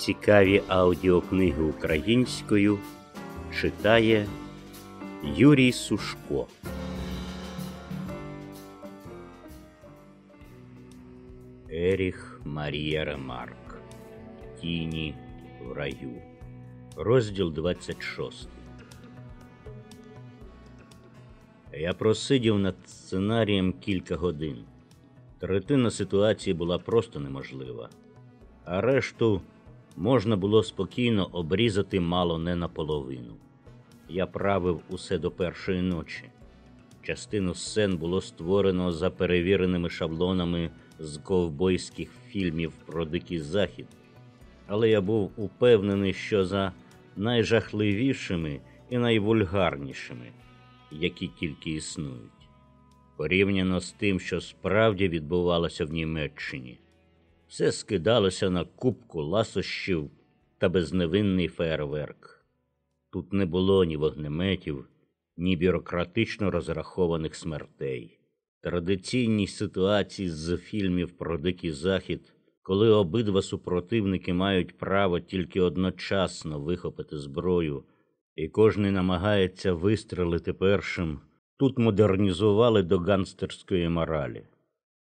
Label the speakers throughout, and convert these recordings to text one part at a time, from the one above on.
Speaker 1: Цікаві аудіокниги українською читає Юрій Сушко. Еріх Марія Ремарк. Тіні в раю. Розділ 26. Я просидів над сценарієм кілька годин. Третина ситуації була просто неможлива, а решту можна було спокійно обрізати мало не наполовину. Я правив усе до першої ночі. Частину сцен було створено за перевіреними шаблонами з ковбойських фільмів про Дикий Захід, але я був упевнений, що за найжахливішими і найвульгарнішими, які тільки існують, порівняно з тим, що справді відбувалося в Німеччині. Все скидалося на кубку ласощів та безневинний фейерверк. Тут не було ні вогнеметів, ні бюрократично розрахованих смертей. Традиційні ситуації з фільмів про Дикий Захід, коли обидва супротивники мають право тільки одночасно вихопити зброю, і кожний намагається вистрелити першим, тут модернізували до ганстерської моралі.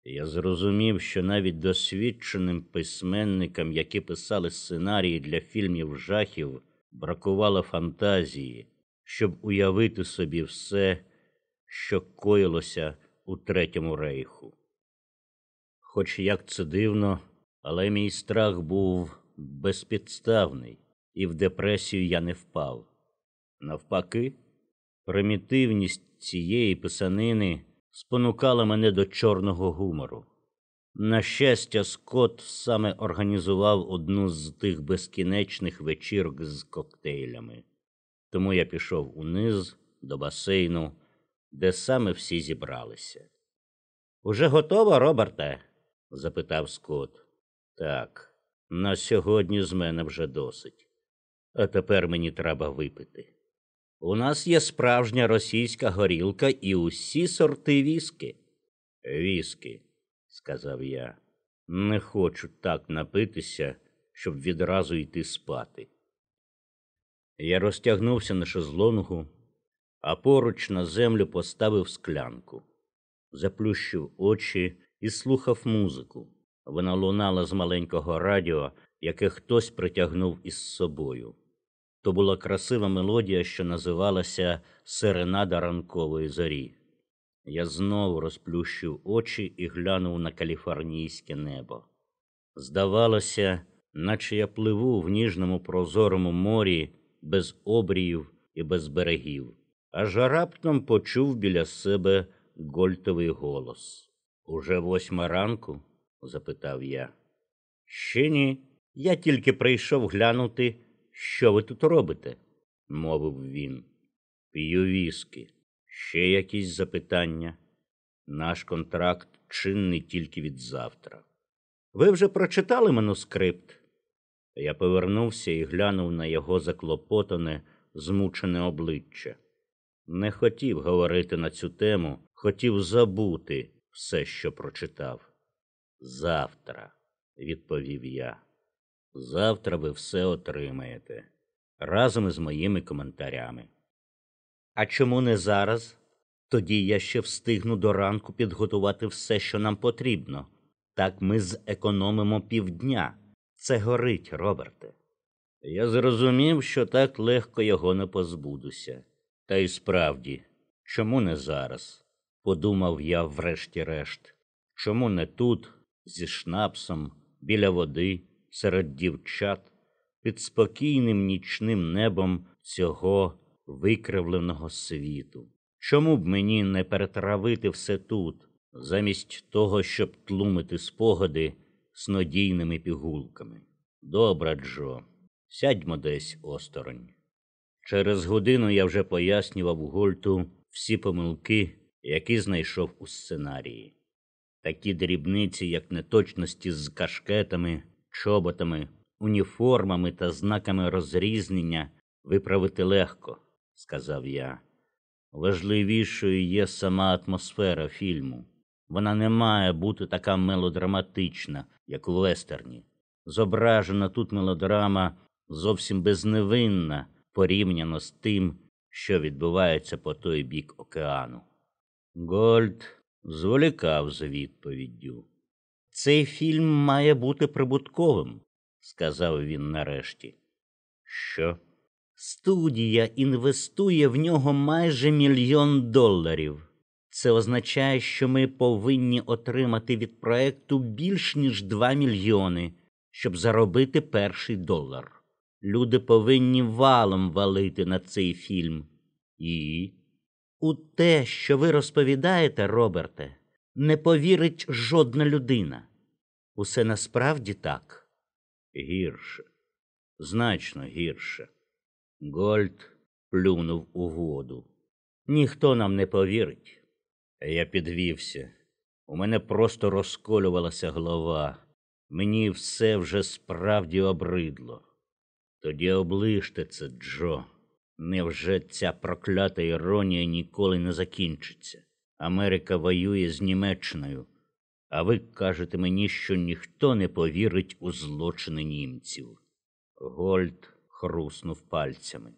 Speaker 1: Я зрозумів, що навіть досвідченим письменникам, які писали сценарії для фільмів жахів, бракувало фантазії, щоб уявити собі все, що коїлося у Третьому рейху. Хоч як це дивно, але мій страх був безпідставний, і в депресію я не впав. Навпаки, примітивність цієї писанини спонукала мене до чорного гумору. На щастя, Скотт саме організував одну з тих безкінечних вечірок з коктейлями. Тому я пішов униз до басейну, де саме всі зібралися. Уже готово, Роберте? запитав Скотт. Так, на сьогодні з мене вже досить. А тепер мені треба випити. У нас є справжня російська горілка і усі сорти віскі. Віскі, сказав я. Не хочу так напитися, щоб відразу йти спати. Я розтягнувся на шезлонгу, а поруч на землю поставив склянку, заплющив очі і слухав музику. Вона лунала з маленького радіо, яке хтось притягнув із собою. То була красива мелодія, що називалася Серенада ранкової зорі. Я знову розплющив очі і глянув на каліфорнійське небо. Здавалося, наче я пливу в ніжному прозорому морі без обріїв і без берегів, аж раптом почув біля себе гольтовий голос. Уже восьма ранку? запитав я. Ще ні. Я тільки прийшов глянути. Що ви тут робите? мовив він. П'ю віскі. Ще якісь запитання. Наш контракт чинний тільки від завтра. Ви вже прочитали манускрипт? Я повернувся і глянув на його заклопотане, змучене обличчя. Не хотів говорити на цю тему, хотів забути все, що прочитав. Завтра, відповів я. Завтра ви все отримаєте разом із моїми коментарями. А чому не зараз? Тоді я ще встигну до ранку підготувати все, що нам потрібно. Так ми зекономимо півдня. Це горить, Роберте. Я зрозумів, що так легко його не позбудуся. Та й справді, чому не зараз? подумав я врешті-решт. Чому не тут, зі шнапсом, біля води? Серед дівчат під спокійним нічним небом цього викривленого світу. Чому б мені не перетравити все тут, замість того, щоб тлумити спогади снодійними пігулками? Добре, Джо, сядьмо десь осторонь. Через годину я вже пояснював Гольту всі помилки, які знайшов у сценарії. Такі дрібниці, як неточності з кашкетами, чоботами, уніформами та знаками розрізнення виправити легко, сказав я. Важливішою є сама атмосфера фільму. Вона не має бути така мелодраматична, як у вестерні. Зображена тут мелодрама зовсім безневинна порівняно з тим, що відбувається по той бік океану. Гольд зволікав з відповіддю. Цей фільм має бути прибутковим, сказав він нарешті. Що? Студія інвестує в нього майже мільйон доларів. Це означає, що ми повинні отримати від проекту більш ніж 2 мільйони, щоб заробити перший долар. Люди повинні валом валити на цей фільм. І у те, що ви розповідаєте, Роберте, не повірить жодна людина. Усе насправді так. Гірше, значно гірше. Гольд плюнув у воду. Ніхто нам не повірить. Я підвівся. У мене просто розколювалася голова. Мені все вже справді обридло. Тоді оближте це, Джо. Невже ця проклята іронія ніколи не закінчиться? Америка воює з Німеччиною, а ви кажете мені, що ніхто не повірить у злочини німців. Гольд хруснув пальцями.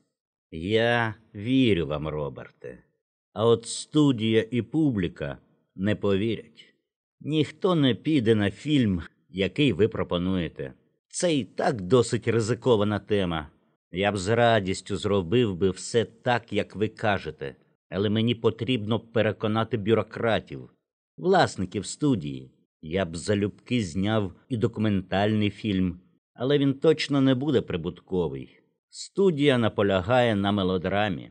Speaker 1: Я вірю вам, Роберте, а от студія і публіка не повірять. Ніхто не піде на фільм, який ви пропонуєте. Це і так досить ризикована тема. Я б з радістю зробив би все так, як ви кажете, але мені потрібно переконати бюрократів, власників студії. Я б залюбки зняв і документальний фільм, але він точно не буде прибутковий. Студія наполягає на мелодрамі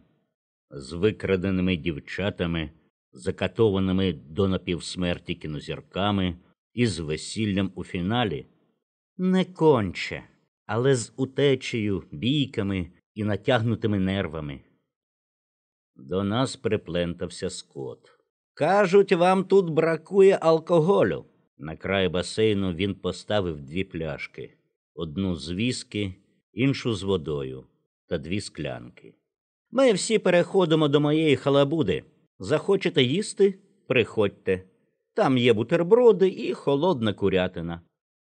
Speaker 1: з викраденими дівчатами, закатованими до напівсмерті кінозірками і з весіллям у фіналі не конче, але з утечею, бійками і натягнутими нервами. До нас приплентався скот. Кажуть, вам тут бракує алкоголю. На край басейну він поставив дві пляшки одну з віскі, іншу з водою та дві склянки. Ми всі переходимо до моєї халабуди. Захочете їсти? Приходьте. Там є бутерброди і холодна курятина.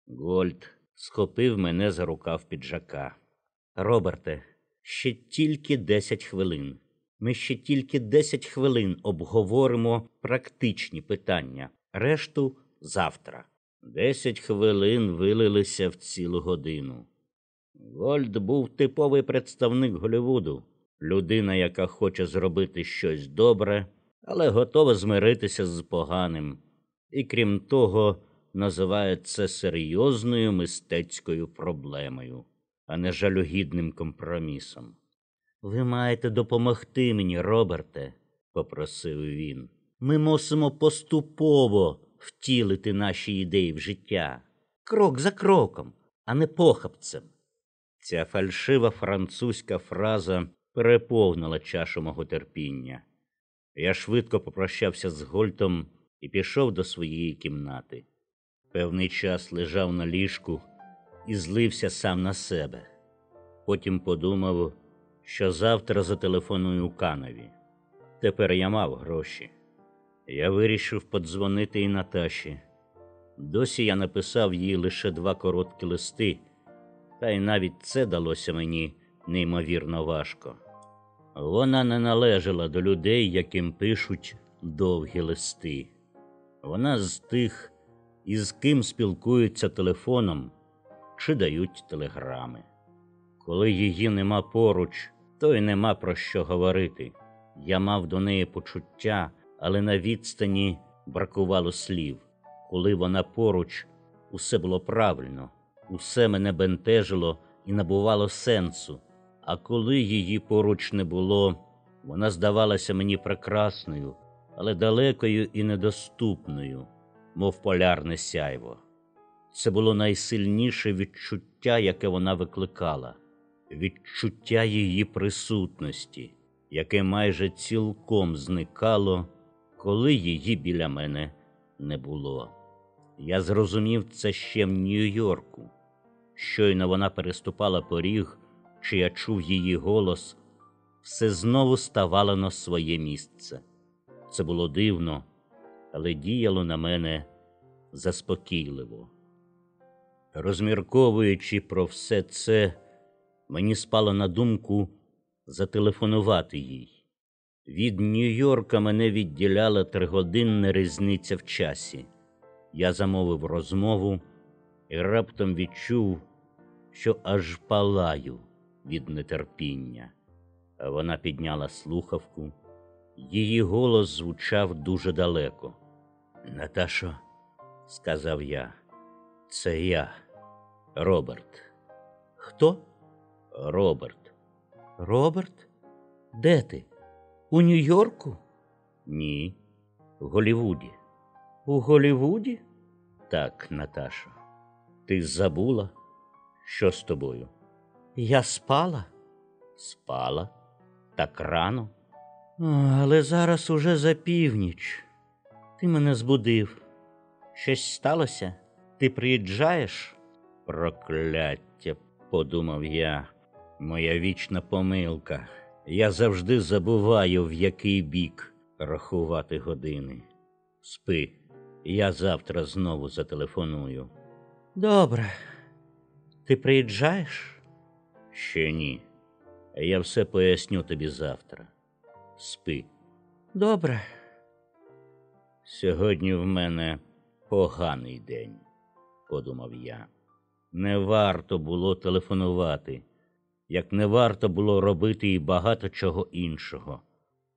Speaker 1: Гольд схопив мене за рукав піджака. Роберте, ще тільки десять хвилин. Ми ще тільки десять хвилин обговоримо практичні питання, решту завтра. Десять хвилин вилилися в цілу годину. Гольд був типовий представник Голівуду, людина, яка хоче зробити щось добре, але готова змиритися з поганим. І крім того, називає це серйозною мистецькою проблемою, а не жалюгідним компромісом. Ви маєте допомогти мені, Роберте, попросив він. Ми мусимо поступово втілити наші ідеї в життя, крок за кроком, а не похапцем. Ця фальшива французька фраза переповнила чашу мого терпіння. Я швидко попрощався з Гольтом і пішов до своєї кімнати. Певний час лежав на ліжку і злився сам на себе. Потім подумав, що завтра зателефоную Канові. Тепер я мав гроші. Я вирішив подзвонити і Наташі. Досі я написав їй лише два короткі листи, та й навіть це далося мені неймовірно важко. Вона не належала до людей, яким пишуть довгі листи. Вона з тих, із ким спілкуються телефоном чи дають телеграми. Коли її нема поруч, то й нема про що говорити. Я мав до неї почуття, але на відстані бракувало слів. Коли вона поруч, усе було правильно, усе мене бентежило і набувало сенсу. А коли її поруч не було, вона здавалася мені прекрасною, але далекою і недоступною мов полярне сяйво. Це було найсильніше відчуття, яке вона викликала, відчуття її присутності, яке майже цілком зникало, коли її біля мене не було. Я зрозумів це ще в Нью-Йорку. Щойно вона переступала поріг, чи я чув її голос, все знову ставало на своє місце. Це було дивно але діяло на мене заспокійливо. Розмірковуючи про все це, мені спало на думку зателефонувати їй. Від Нью-Йорка мене відділяла тригодинна різниця в часі. Я замовив розмову і раптом відчув, що аж палаю від нетерпіння. Вона підняла слухавку. Її голос звучав дуже далеко. Наташо, сказав я, це я, Роберт. Хто? Роберт. Роберт? Де ти? У Нью-Йорку? Ні, в Голівуді. У Голівуді? Так, Наташо. Ти забула? Що з тобою? Я спала? Спала? Так рано? О, але зараз уже за північ. Ти мене збудив. Щось сталося? Ти приїжджаєш? Прокляття, подумав я, моя вічна помилка. Я завжди забуваю, в який бік рахувати години. Спи, я завтра знову зателефоную. Добре. Ти приїжджаєш? Ще ні. Я все поясню тобі завтра. Спи. Добре. Сьогодні в мене поганий день, подумав я. Не варто було телефонувати, як не варто було робити і багато чого іншого.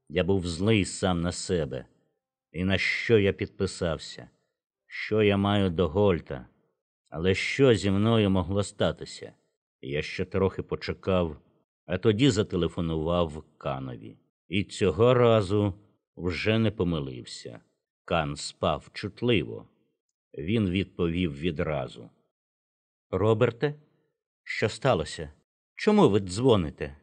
Speaker 1: Я був злий сам на себе. І на що я підписався? Що я маю до Гольта? Але що зі мною могло статися? Я ще трохи почекав, а тоді зателефонував Канові. І цього разу вже не помилився. Кан спав чутливо. Він відповів відразу. Роберте, що сталося? Чому ви дзвоните?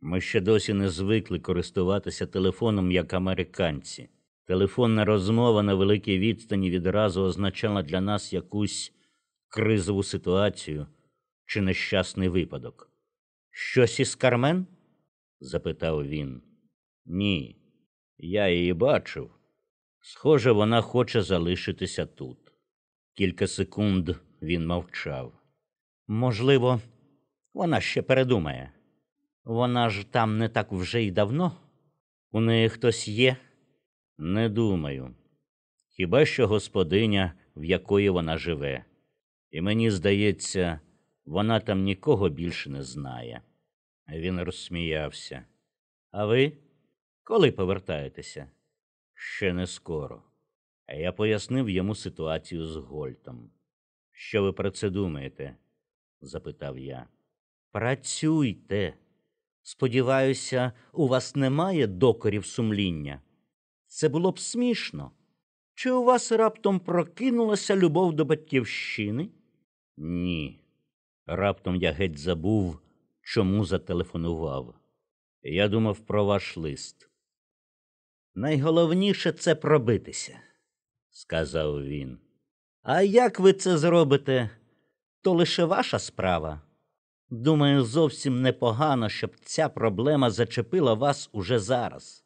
Speaker 1: Ми ще досі не звикли користуватися телефоном як американці. Телефонна розмова на великій відстані відразу означала для нас якусь кризову ситуацію чи нещасний випадок. Щось із Кармен? запитав він. Ні, я її бачив. Схоже, вона хоче залишитися тут. Кілька секунд він мовчав. Можливо, вона ще передумає. Вона ж там не так вже й давно. У неї хтось є? Не думаю. Хіба що господиня, в якої вона живе. І мені здається, вона там нікого більше не знає. Він розсміявся. А ви коли повертаєтеся? Ще не скоро. А я пояснив йому ситуацію з Гольтом. Що ви про це думаєте? запитав я. Працюйте. Сподіваюся, у вас немає докорів сумління. Це було б смішно. Чи у вас раптом прокинулася любов до батьківщини? Ні. Раптом я геть забув, чому зателефонував. Я думав про ваш лист. Найголовніше це пробитися, сказав він. А як ви це зробите, то лише ваша справа. Думаю, зовсім непогано, щоб ця проблема зачепила вас уже зараз,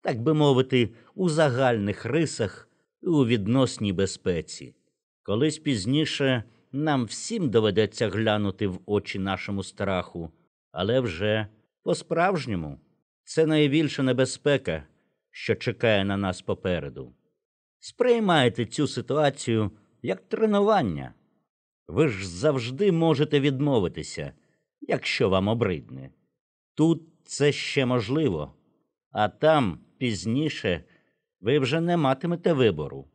Speaker 1: так би мовити, у загальних рисах і у відносній безпеці. Колись пізніше нам всім доведеться глянути в очі нашому страху, але вже по-справжньому це найбільша небезпека, що чекає на нас попереду. Сприймайте цю ситуацію як тренування. Ви ж завжди можете відмовитися, якщо вам обридне. Тут це ще можливо, а там пізніше ви вже не матимете вибору.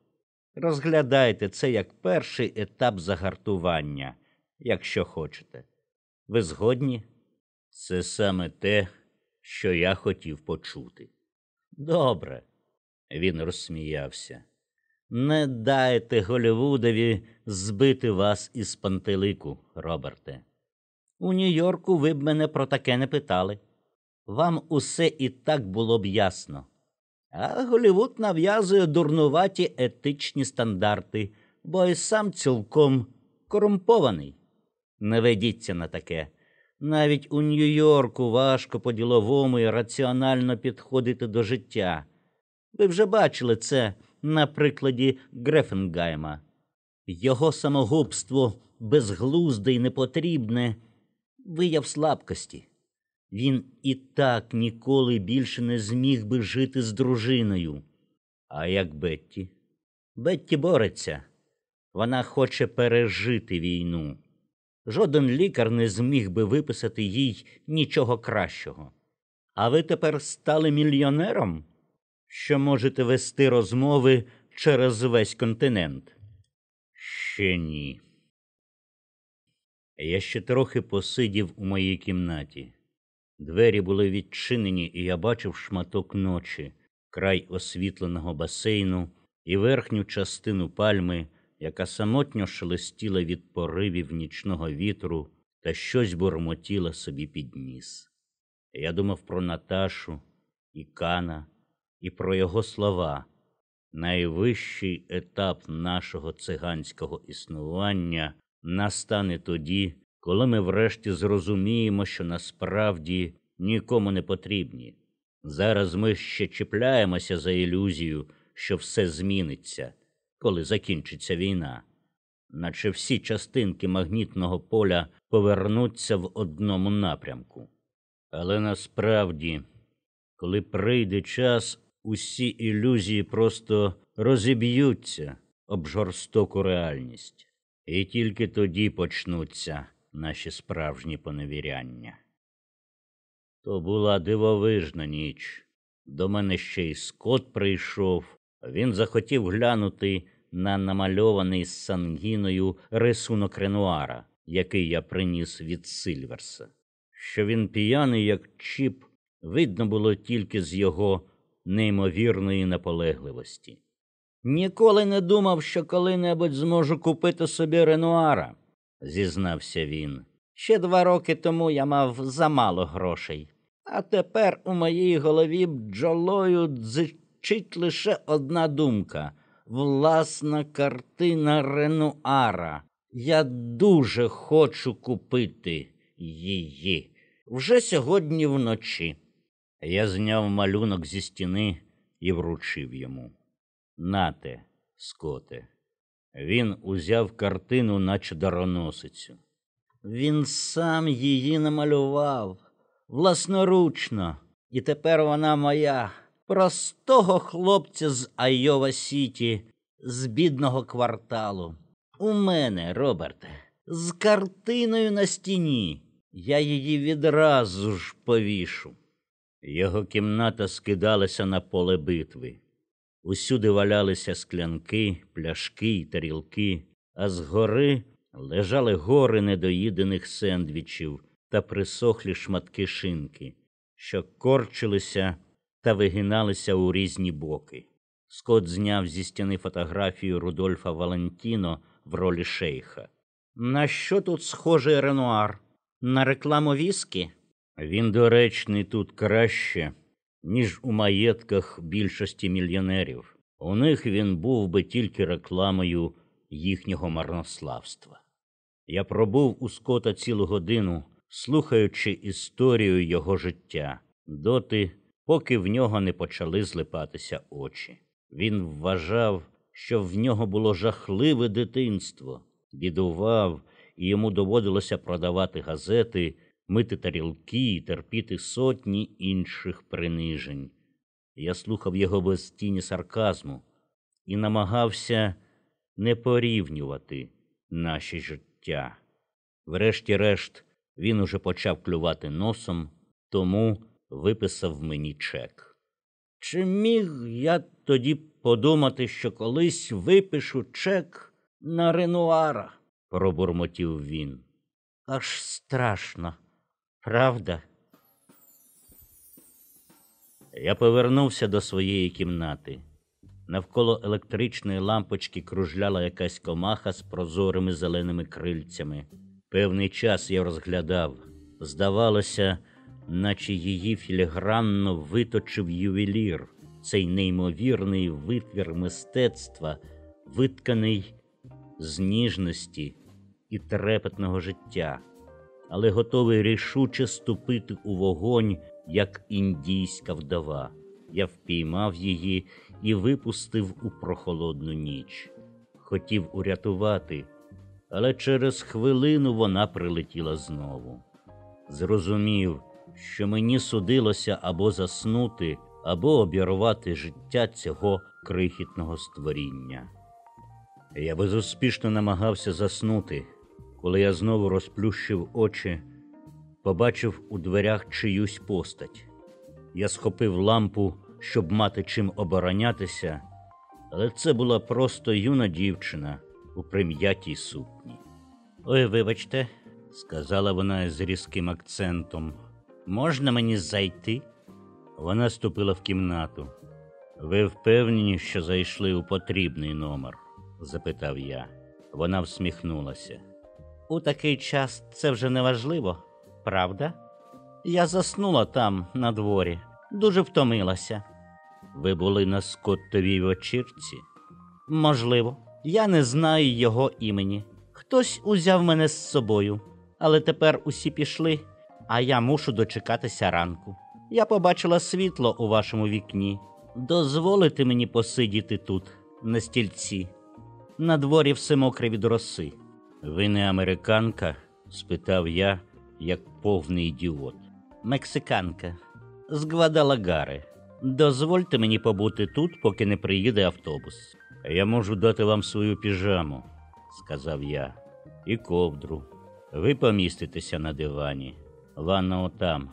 Speaker 1: Розглядайте це як перший етап загартування, якщо хочете. Ви згодні? Це саме те, що я хотів почути. Добре, він розсміявся. Не дайте Голівудові збити вас із пантелику, Роберте. У Нью-Йорку ви б мене про таке не питали. Вам усе і так було б ясно. А Голівуд нав'язує дурнуваті етичні стандарти, бо і сам цілком корумпований. Не ведіться на таке. Навіть у Нью-Йорку важко по діловому і раціонально підходити до життя. Ви вже бачили це на прикладі Грефенгайма. Його самогубство безглузде й непотрібне вияв слабкості. Він і так ніколи більше не зміг би жити з дружиною. А як Бетті? Бетті бореться. Вона хоче пережити війну. Жоден лікар не зміг би виписати їй нічого кращого. А ви тепер стали мільйонером, що можете вести розмови через весь континент? Ще ні. Я ще трохи посидів у моїй кімнаті. Двері були відчинені, і я бачив шматок ночі, край освітленого басейну і верхню частину пальми, яка самотньо шелестіла від поривів нічного вітру та щось бурмотіла собі під ніс. Я думав про Наташу і Кана, і про його слова. Найвищий етап нашого циганського існування настане тоді, коли ми врешті зрозуміємо, що насправді нікому не потрібні. Зараз ми ще чіпляємося за ілюзію, що все зміниться, коли закінчиться війна, наче всі частинки магнітного поля повернуться в одному напрямку. Але насправді, коли прийде час, усі ілюзії просто розіб'ються об жорстоку реальність, і тільки тоді почнуться наші справжні поневіряння. То була дивовижна ніч. До мене ще й скот прийшов. Він захотів глянути на намальований з сангіною рисунок Ренуара, який я приніс від Сильверса. Що він п'яний, як чіп, видно було тільки з його неймовірної наполегливості. Ніколи не думав, що коли-небудь зможу купити собі Ренуара, зізнався він. Ще два роки тому я мав замало грошей, а тепер у моїй голові бджолою дзичить лише одна думка власна картина Ренуара. Я дуже хочу купити її вже сьогодні вночі. Я зняв малюнок зі стіни і вручив йому. Нате, скоте. Він узяв картину, наче дароносицю. Він сам її намалював власноручно, і тепер вона моя, простого хлопця з Айова Сіті, з бідного кварталу. У мене, Роберте, з картиною на стіні. Я її відразу ж повішу. Його кімната скидалася на поле битви. Усюди валялися склянки, пляшки й тарілки, а згори лежали гори недоїдених сендвічів та присохлі шматки шинки, що корчилися та вигиналися у різні боки. Скот зняв зі стіни фотографію Рудольфа Валентіно в ролі шейха. На що тут схожий Ренуар? На рекламу віскі? Він доречний тут краще, ніж у маєтках більшості мільйонерів. У них він був би тільки рекламою їхнього марнославства. Я пробув у скота цілу годину, слухаючи історію його життя, доти, поки в нього не почали злипатися очі. Він вважав, що в нього було жахливе дитинство, бідував, і йому доводилося продавати газети мити тарілки і терпіти сотні інших принижень. Я слухав його без тіні сарказму і намагався не порівнювати наші життя. Врешті-решт, він уже почав клювати носом, тому виписав мені чек. Чи міг я тоді подумати, що колись випишу чек на Ренуара? пробурмотів він. Аж страшно. Правда? Я повернувся до своєї кімнати. Навколо електричної лампочки кружляла якась комаха з прозорими зеленими крильцями. Певний час я розглядав. Здавалося, наче її філігранно виточив ювелір, цей неймовірний витвір мистецтва, витканий з ніжності і трепетного життя але готовий рішуче ступити у вогонь, як індійська вдова. Я впіймав її і випустив у прохолодну ніч. Хотів урятувати, але через хвилину вона прилетіла знову. Зрозумів, що мені судилося або заснути, або обірвати життя цього крихітного створіння. Я безуспішно намагався заснути, коли я знову розплющив очі, побачив у дверях чиюсь постать. Я схопив лампу, щоб мати чим оборонятися, але це була просто юна дівчина у прим'ятій сукні. Ой, вибачте, сказала вона з різким акцентом. Можна мені зайти? Вона ступила в кімнату. Ви впевнені, що зайшли у потрібний номер? запитав я. Вона всміхнулася. У такий час це вже не важливо, правда? Я заснула там, на дворі, дуже втомилася. Ви були на Скоттовій вечірці? Можливо, я не знаю його імені. Хтось узяв мене з собою, але тепер усі пішли, а я мушу дочекатися ранку. Я побачила світло у вашому вікні. Дозволите мені посидіти тут, на стільці. На дворі все мокре від роси. Ви не американка? спитав я, як повний ідіот. Мексиканка з Гвадалагари. Дозвольте мені побути тут, поки не приїде автобус. Я можу дати вам свою піжаму, сказав я, і ковдру. Ви поміститеся на дивані. Ванна отам.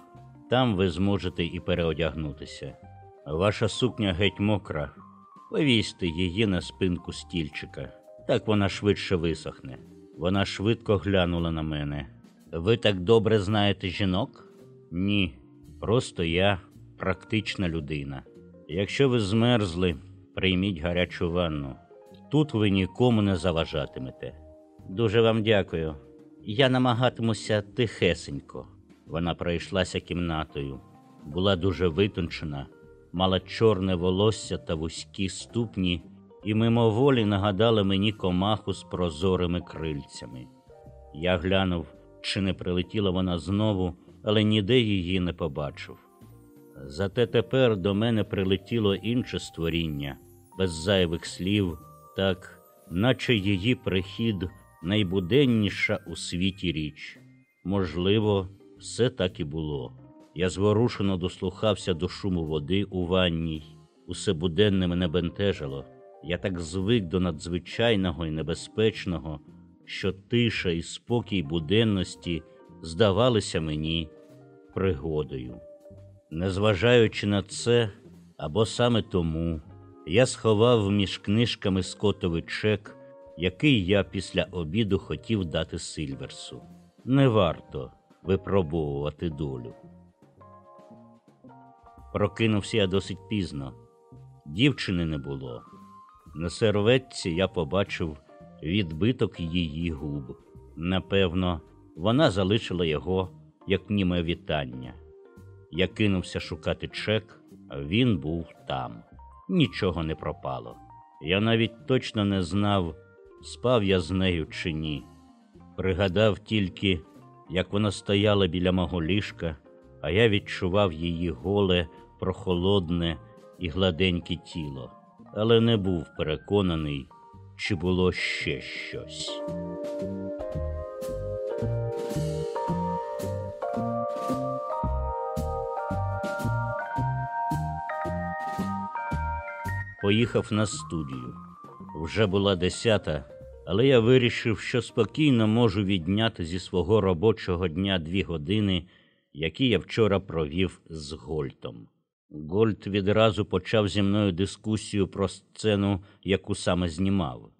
Speaker 1: Там ви зможете і переодягнутися. Ваша сукня геть мокра. Повісьте її на спинку стільчика. Так вона швидше висохне. Вона швидко глянула на мене. Ви так добре знаєте жінок? Ні. Просто я практична людина. Якщо ви змерзли, прийміть гарячу ванну. Тут ви нікому не заважатимете. Дуже вам дякую. Я намагатимуся тихесенько. Вона пройшлася кімнатою, була дуже витончена, мала чорне волосся та вузькі ступні, і мимоволі нагадала мені комаху з прозорими крильцями. Я глянув, чи не прилетіла вона знову, але ніде її не побачив. Зате тепер до мене прилетіло інше створіння, без зайвих слів, так, наче її прихід найбуденніша у світі річ. Можливо, все так і було. Я зворушено дослухався до шуму води у ванній. Усе буденне мене бентежило. Я так звик до надзвичайного і небезпечного, що тиша і спокій буденності здавалися мені пригодою. Незважаючи на це, або саме тому, я сховав між книжками скотовий чек, який я після обіду хотів дати Сильверсу. Не варто випробовувати долю. Прокинувся я досить пізно. Дівчини не було. На серветці я побачив відбиток її губ. Напевно, вона залишила його як німе вітання. Я кинувся шукати чек, а він був там. Нічого не пропало. Я навіть точно не знав, спав я з нею чи ні. Пригадав тільки, як вона стояла біля мого ліжка, а я відчував її голе, прохолодне і гладеньке тіло, але не був переконаний, чи було ще щось. Поїхав на студію. Вже була десята, але я вирішив, що спокійно можу відняти зі свого робочого дня дві години, які я вчора провів з Гольтом. Гольт відразу почав зі мною дискусію про сцену, яку саме знімав.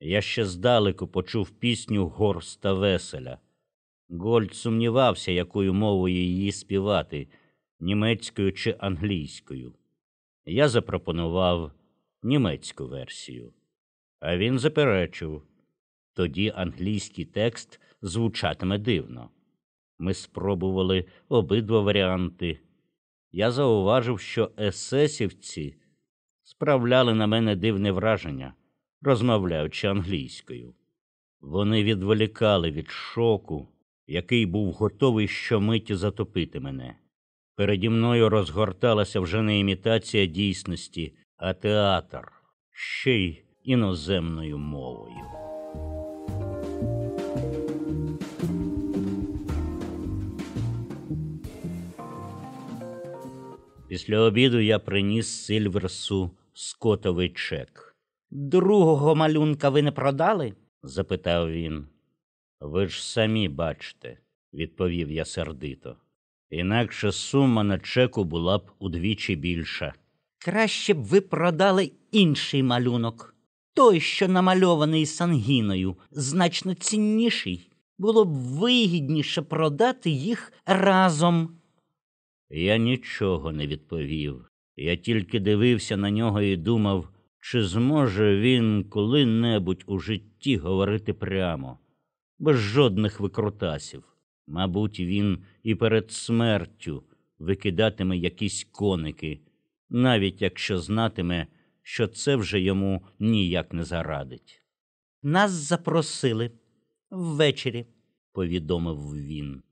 Speaker 1: Я ще здалеку почув пісню Горста Веселя. Гольд сумнівався, якою мовою її співати німецькою чи англійською. Я запропонував німецьку версію, а він заперечив тоді англійський текст звучатиме дивно. Ми спробували обидва варіанти. Я зауважив, що есесівці справляли на мене дивне враження, розмовляючи англійською. Вони відволікали від шоку, який був готовий щомиті затопити мене. Переді мною розгорталася вже не імітація дійсності, а театр ще й іноземною мовою. Після обіду я приніс Сильверсу скотовий чек. Другого малюнка ви не продали? запитав він. Ви ж самі бачите, відповів я сердито. Інакше сума на чеку була б удвічі більша. Краще б ви продали інший малюнок. Той, що намальований сангіною, значно цінніший. Було б вигідніше продати їх разом. Я нічого не відповів. Я тільки дивився на нього і думав, чи зможе він коли-небудь у житті говорити прямо, без жодних викрутасів. Мабуть, він і перед смертю викидатиме якісь коники, навіть якщо знатиме, що це вже йому ніяк не зарадить. Нас запросили ввечері, повідомив він.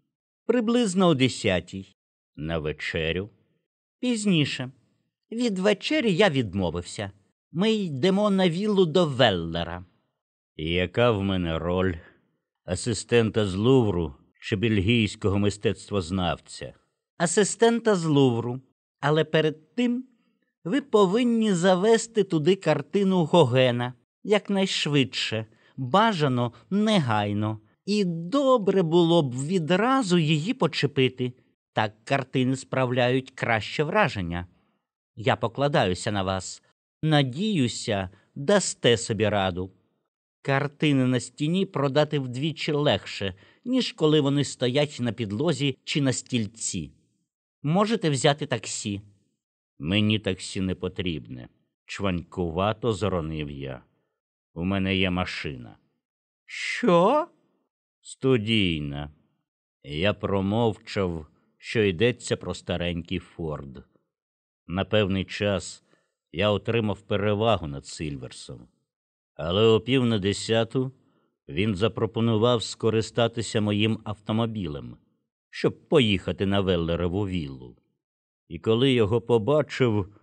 Speaker 1: Приблизно о десятій. На вечерю. Пізніше. Від вечері я відмовився. Ми йдемо на віллу до Веллера. Яка в мене роль? Асистента з Лувру чи бельгійського мистецтвознавця? Асистента з Лувру. Але перед тим ви повинні завести туди картину Гогена якнайшвидше, бажано негайно. І добре було б відразу її почепити. Так картини справляють краще враження. Я покладаюся на вас. Надіюся, дасте собі раду. Картини на стіні продати вдвічі легше, ніж коли вони стоять на підлозі чи на стільці. Можете взяти таксі. Мені таксі не потрібне. Чванькувато заронив я. У мене є машина. Що? Студійна. Я промовчав, що йдеться про старенький Форд. На певний час я отримав перевагу над Сильверсом, але о пів на десяту він запропонував скористатися моїм автомобілем, щоб поїхати на Веллереву віллу. І коли його побачив,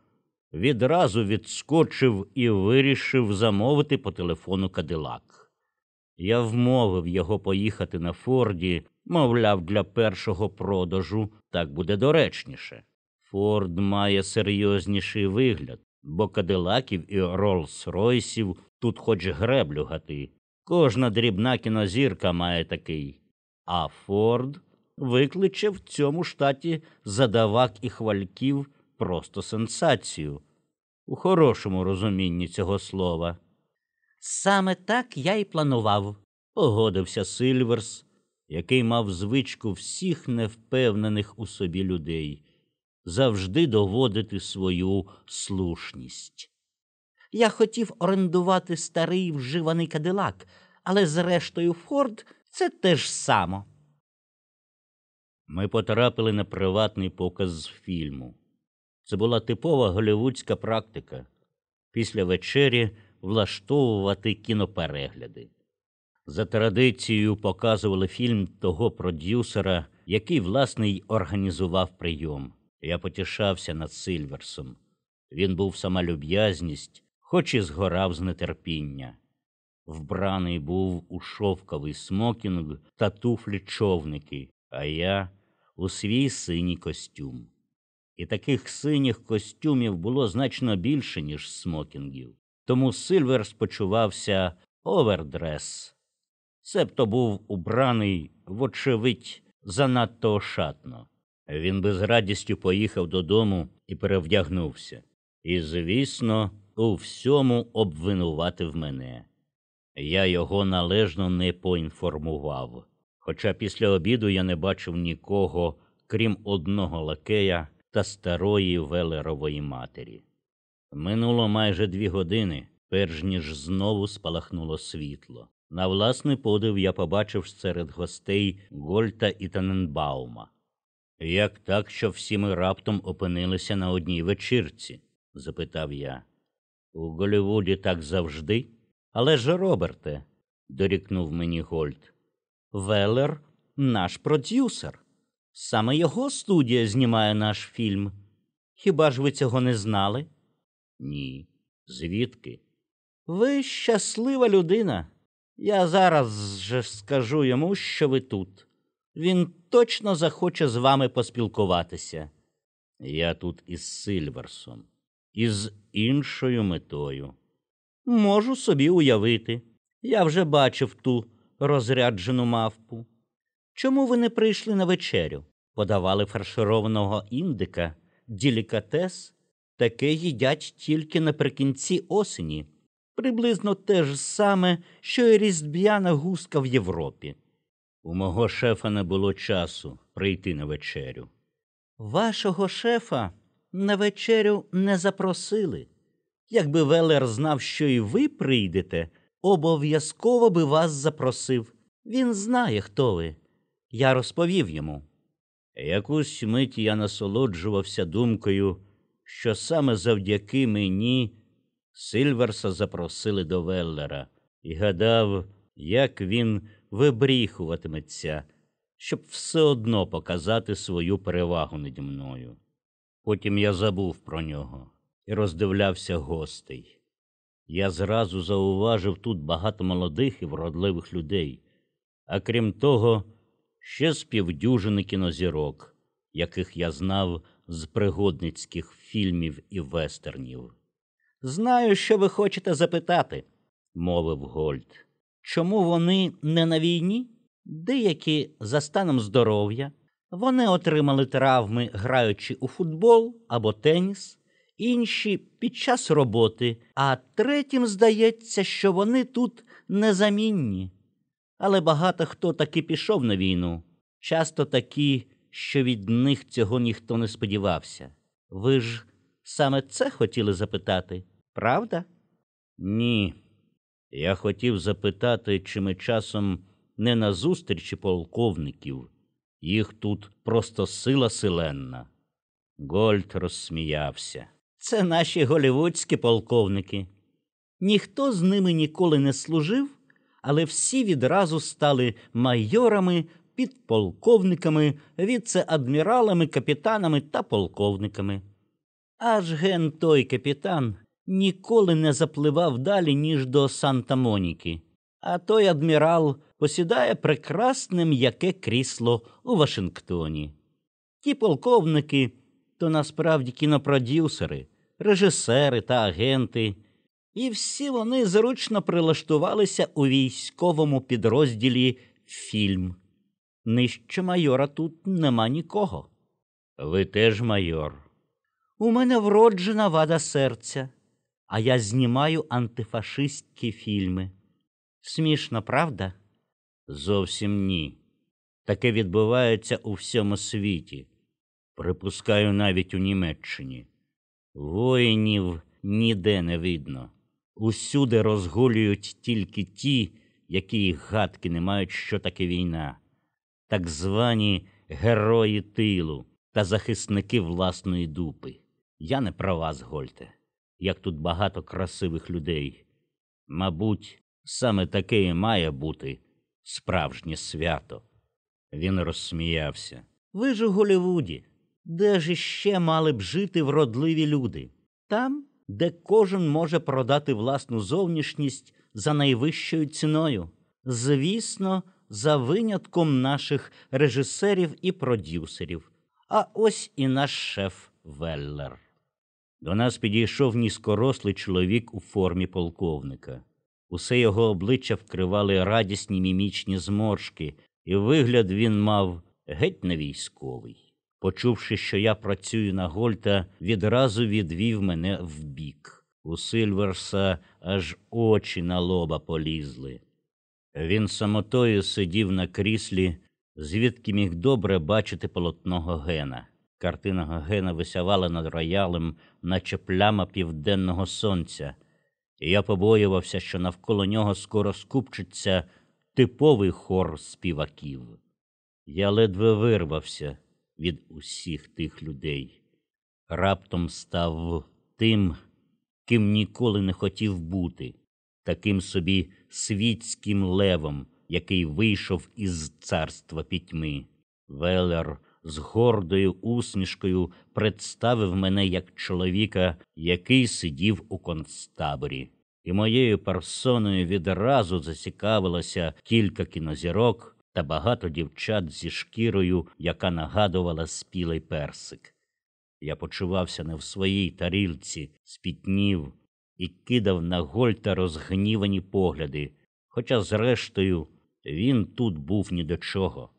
Speaker 1: відразу відскочив і вирішив замовити по телефону Кадилак. Я вмовив його поїхати на Форді, мовляв, для першого продажу так буде доречніше. Форд має серйозніший вигляд, бо кадилаків і Роллс-Ройсів тут хоч греблю гати. Кожна дрібна кінозірка має такий. А Форд викличе в цьому штаті задавак і хвальків просто сенсацію, у хорошому розумінні цього слова. Саме так я й планував, погодився Сильверс, який мав звичку всіх невпевнених у собі людей завжди доводити свою слушність. Я хотів орендувати старий вживаний кадилак, але зрештою Форд це те ж само. Ми потрапили на приватний показ фільму. Це була типова голівудська практика після вечері влаштовувати кіноперегляди. За традицією показували фільм того продюсера, який, власне, й організував прийом. Я потішався над Сильверсом. Він був сама люб'язність, хоч і згорав з нетерпіння. Вбраний був у шовковий смокінг та туфлі човники, а я у свій синій костюм. І таких синіх костюмів було значно більше, ніж смокінгів. Тому Сильверс почувався овердрес. Себто був убраний, вочевидь, занадто ошатно. Він би з радістю поїхав додому і перевдягнувся. І, звісно, у всьому обвинуватив мене. Я його належно не поінформував. Хоча після обіду я не бачив нікого, крім одного лакея та старої велерової матері. Минуло майже дві години, перш ніж знову спалахнуло світло. На власний подив я побачив серед гостей Гольта і Таненбаума. Як так, що всі ми раптом опинилися на одній вечірці? запитав я. У Голівуді так завжди? Але ж, Роберте, дорікнув мені Гольд. Велер наш продюсер. Саме його студія знімає наш фільм. Хіба ж ви цього не знали? Ні. Звідки? Ви щаслива людина. Я зараз же скажу йому, що ви тут. Він точно захоче з вами поспілкуватися. Я тут із Сильверсом, із іншою метою.
Speaker 2: Можу собі уявити. Я вже бачив ту розряджену мавпу. Чому ви не прийшли на вечерю? Подавали фаршированого індика, ділікатес. Таке їдять тільки наприкінці осені. Приблизно те ж саме, що й різдвяна гуска в Європі.
Speaker 1: У мого шефа не було часу прийти на вечерю.
Speaker 2: Вашого шефа на вечерю не запросили. Якби Велер знав, що і ви прийдете, обов'язково би вас запросив. Він знає, хто ви. Я розповів йому.
Speaker 1: Якусь мить я насолоджувався думкою, що саме завдяки мені Сильверса запросили до Веллера, і гадав, як він вибріхуватиметься, щоб все одно показати свою перевагу наді мною. Потім я забув про нього і роздивлявся гостей. Я зразу зауважив тут багато молодих і вродливих людей, а крім того, ще з півдюжини кінозірок, яких я знав з пригодницьких фільмів і вестернів.
Speaker 2: Знаю, що ви хочете запитати,
Speaker 1: мовив Гольд.
Speaker 2: Чому вони не на війні? Деякі за станом здоров'я, вони отримали травми, граючи у футбол або теніс, інші під час роботи, а третім здається, що вони тут незамінні. Але багато хто таки пішов на війну, часто такі, що від них цього ніхто не сподівався. Ви ж саме це хотіли запитати, правда?
Speaker 1: Ні. Я хотів запитати, чи ми часом не на зустрічі полковників. Їх тут просто сила силенна. Гольд розсміявся.
Speaker 2: Це наші голівудські полковники. Ніхто з ними ніколи не служив, але всі відразу стали майорами, підполковниками, віце-адміралами, капітанами та полковниками. Аж ген той капітан ніколи не запливав далі, ніж до Санта-Моніки, а той адмірал посідає прекрасне м'яке крісло у Вашингтоні. Ті полковники то насправді кінопродюсери, режисери та агенти, і всі вони зручно прилаштувалися у військовому підрозділі фільм. Нижче майора тут нема нікого.
Speaker 1: Ви теж майор.
Speaker 2: У мене вроджена вада серця, а я знімаю антифашистські фільми. Смішно, правда?
Speaker 1: Зовсім ні. Таке відбувається у всьому світі. Припускаю, навіть у Німеччині. Воїнів ніде не видно. Усюди розгулюють тільки ті, які гадки не мають, що таке війна, так звані герої тилу та захисники власної дупи. Я не про вас, Гольте, як тут багато красивих людей. Мабуть, саме таке і має бути справжнє свято. Він розсміявся.
Speaker 2: Ви ж у Голівуді, де ж іще мали б жити вродливі люди? Там, де кожен може продати власну зовнішність за найвищою ціною. Звісно, за винятком наших режисерів і продюсерів. А ось і наш шеф Веллер.
Speaker 1: До нас підійшов низькорослий чоловік у формі полковника. Усе його обличчя вкривали радісні мімічні зморшки, і вигляд він мав геть не військовий. Почувши, що я працюю на Гольта, відразу відвів мене вбік. У Сильверса аж очі на лоба полізли. Він самотою сидів на кріслі, звідки міг добре бачити полотного гена. Картина Гена висявала над роялем, наче пляма південного сонця, і я побоювався, що навколо нього скоро скупчиться типовий хор співаків. Я ледве вирвався від усіх тих людей. Раптом став тим, ким ніколи не хотів бути, таким собі світським левом, який вийшов із царства пітьми. Велер з гордою усмішкою представив мене як чоловіка, який сидів у концтаборі, і моєю персоною відразу зацікавилося кілька кінозірок та багато дівчат зі шкірою, яка нагадувала спілий персик. Я почувався не в своїй тарілці, спітнів і кидав на Гольта розгнівані погляди, хоча, зрештою, він тут був ні до чого.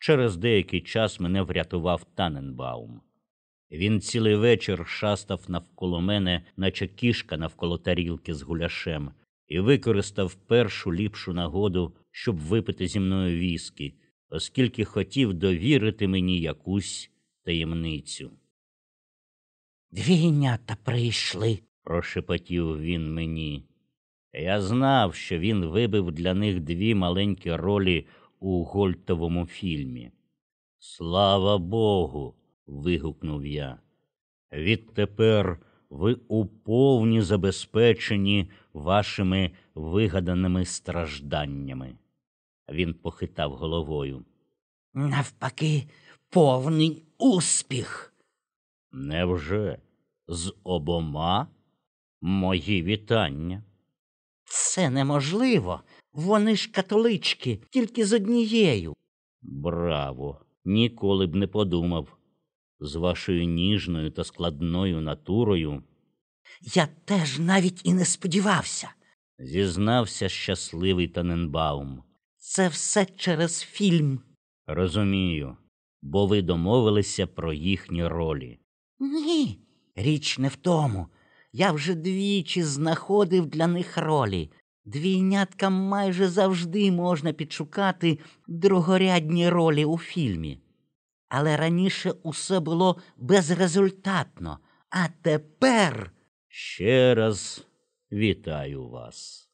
Speaker 1: Через деякий час мене врятував Таненбаум. Він цілий вечір шастав навколо мене, наче кішка навколо тарілки з гуляшем, і використав першу ліпшу нагоду, щоб випити зі мною віскі, оскільки хотів довірити мені якусь таємницю.
Speaker 2: Двійнята прийшли.
Speaker 1: прошепотів він мені. Я знав, що він вибив для них дві маленькі ролі у гольтовому фільмі. Слава Богу. вигукнув я. Відтепер ви уповні забезпечені вашими вигаданими стражданнями. Він похитав головою.
Speaker 2: Навпаки, повний успіх.
Speaker 1: Невже з обома мої вітання?
Speaker 2: Це неможливо. Вони ж католички, тільки з однією.
Speaker 1: Браво! Ніколи б не подумав. З вашою ніжною та складною натурою
Speaker 2: Я теж навіть і не сподівався.
Speaker 1: зізнався щасливий Таненбаум.
Speaker 2: Це все через фільм.
Speaker 1: Розумію, бо ви домовилися про їхні ролі.
Speaker 2: Ні, річ не в тому. Я вже двічі знаходив для них ролі. Двійняткам майже завжди можна підшукати другорядні ролі у фільмі. Але раніше усе було безрезультатно, а тепер
Speaker 1: Ще раз вітаю вас.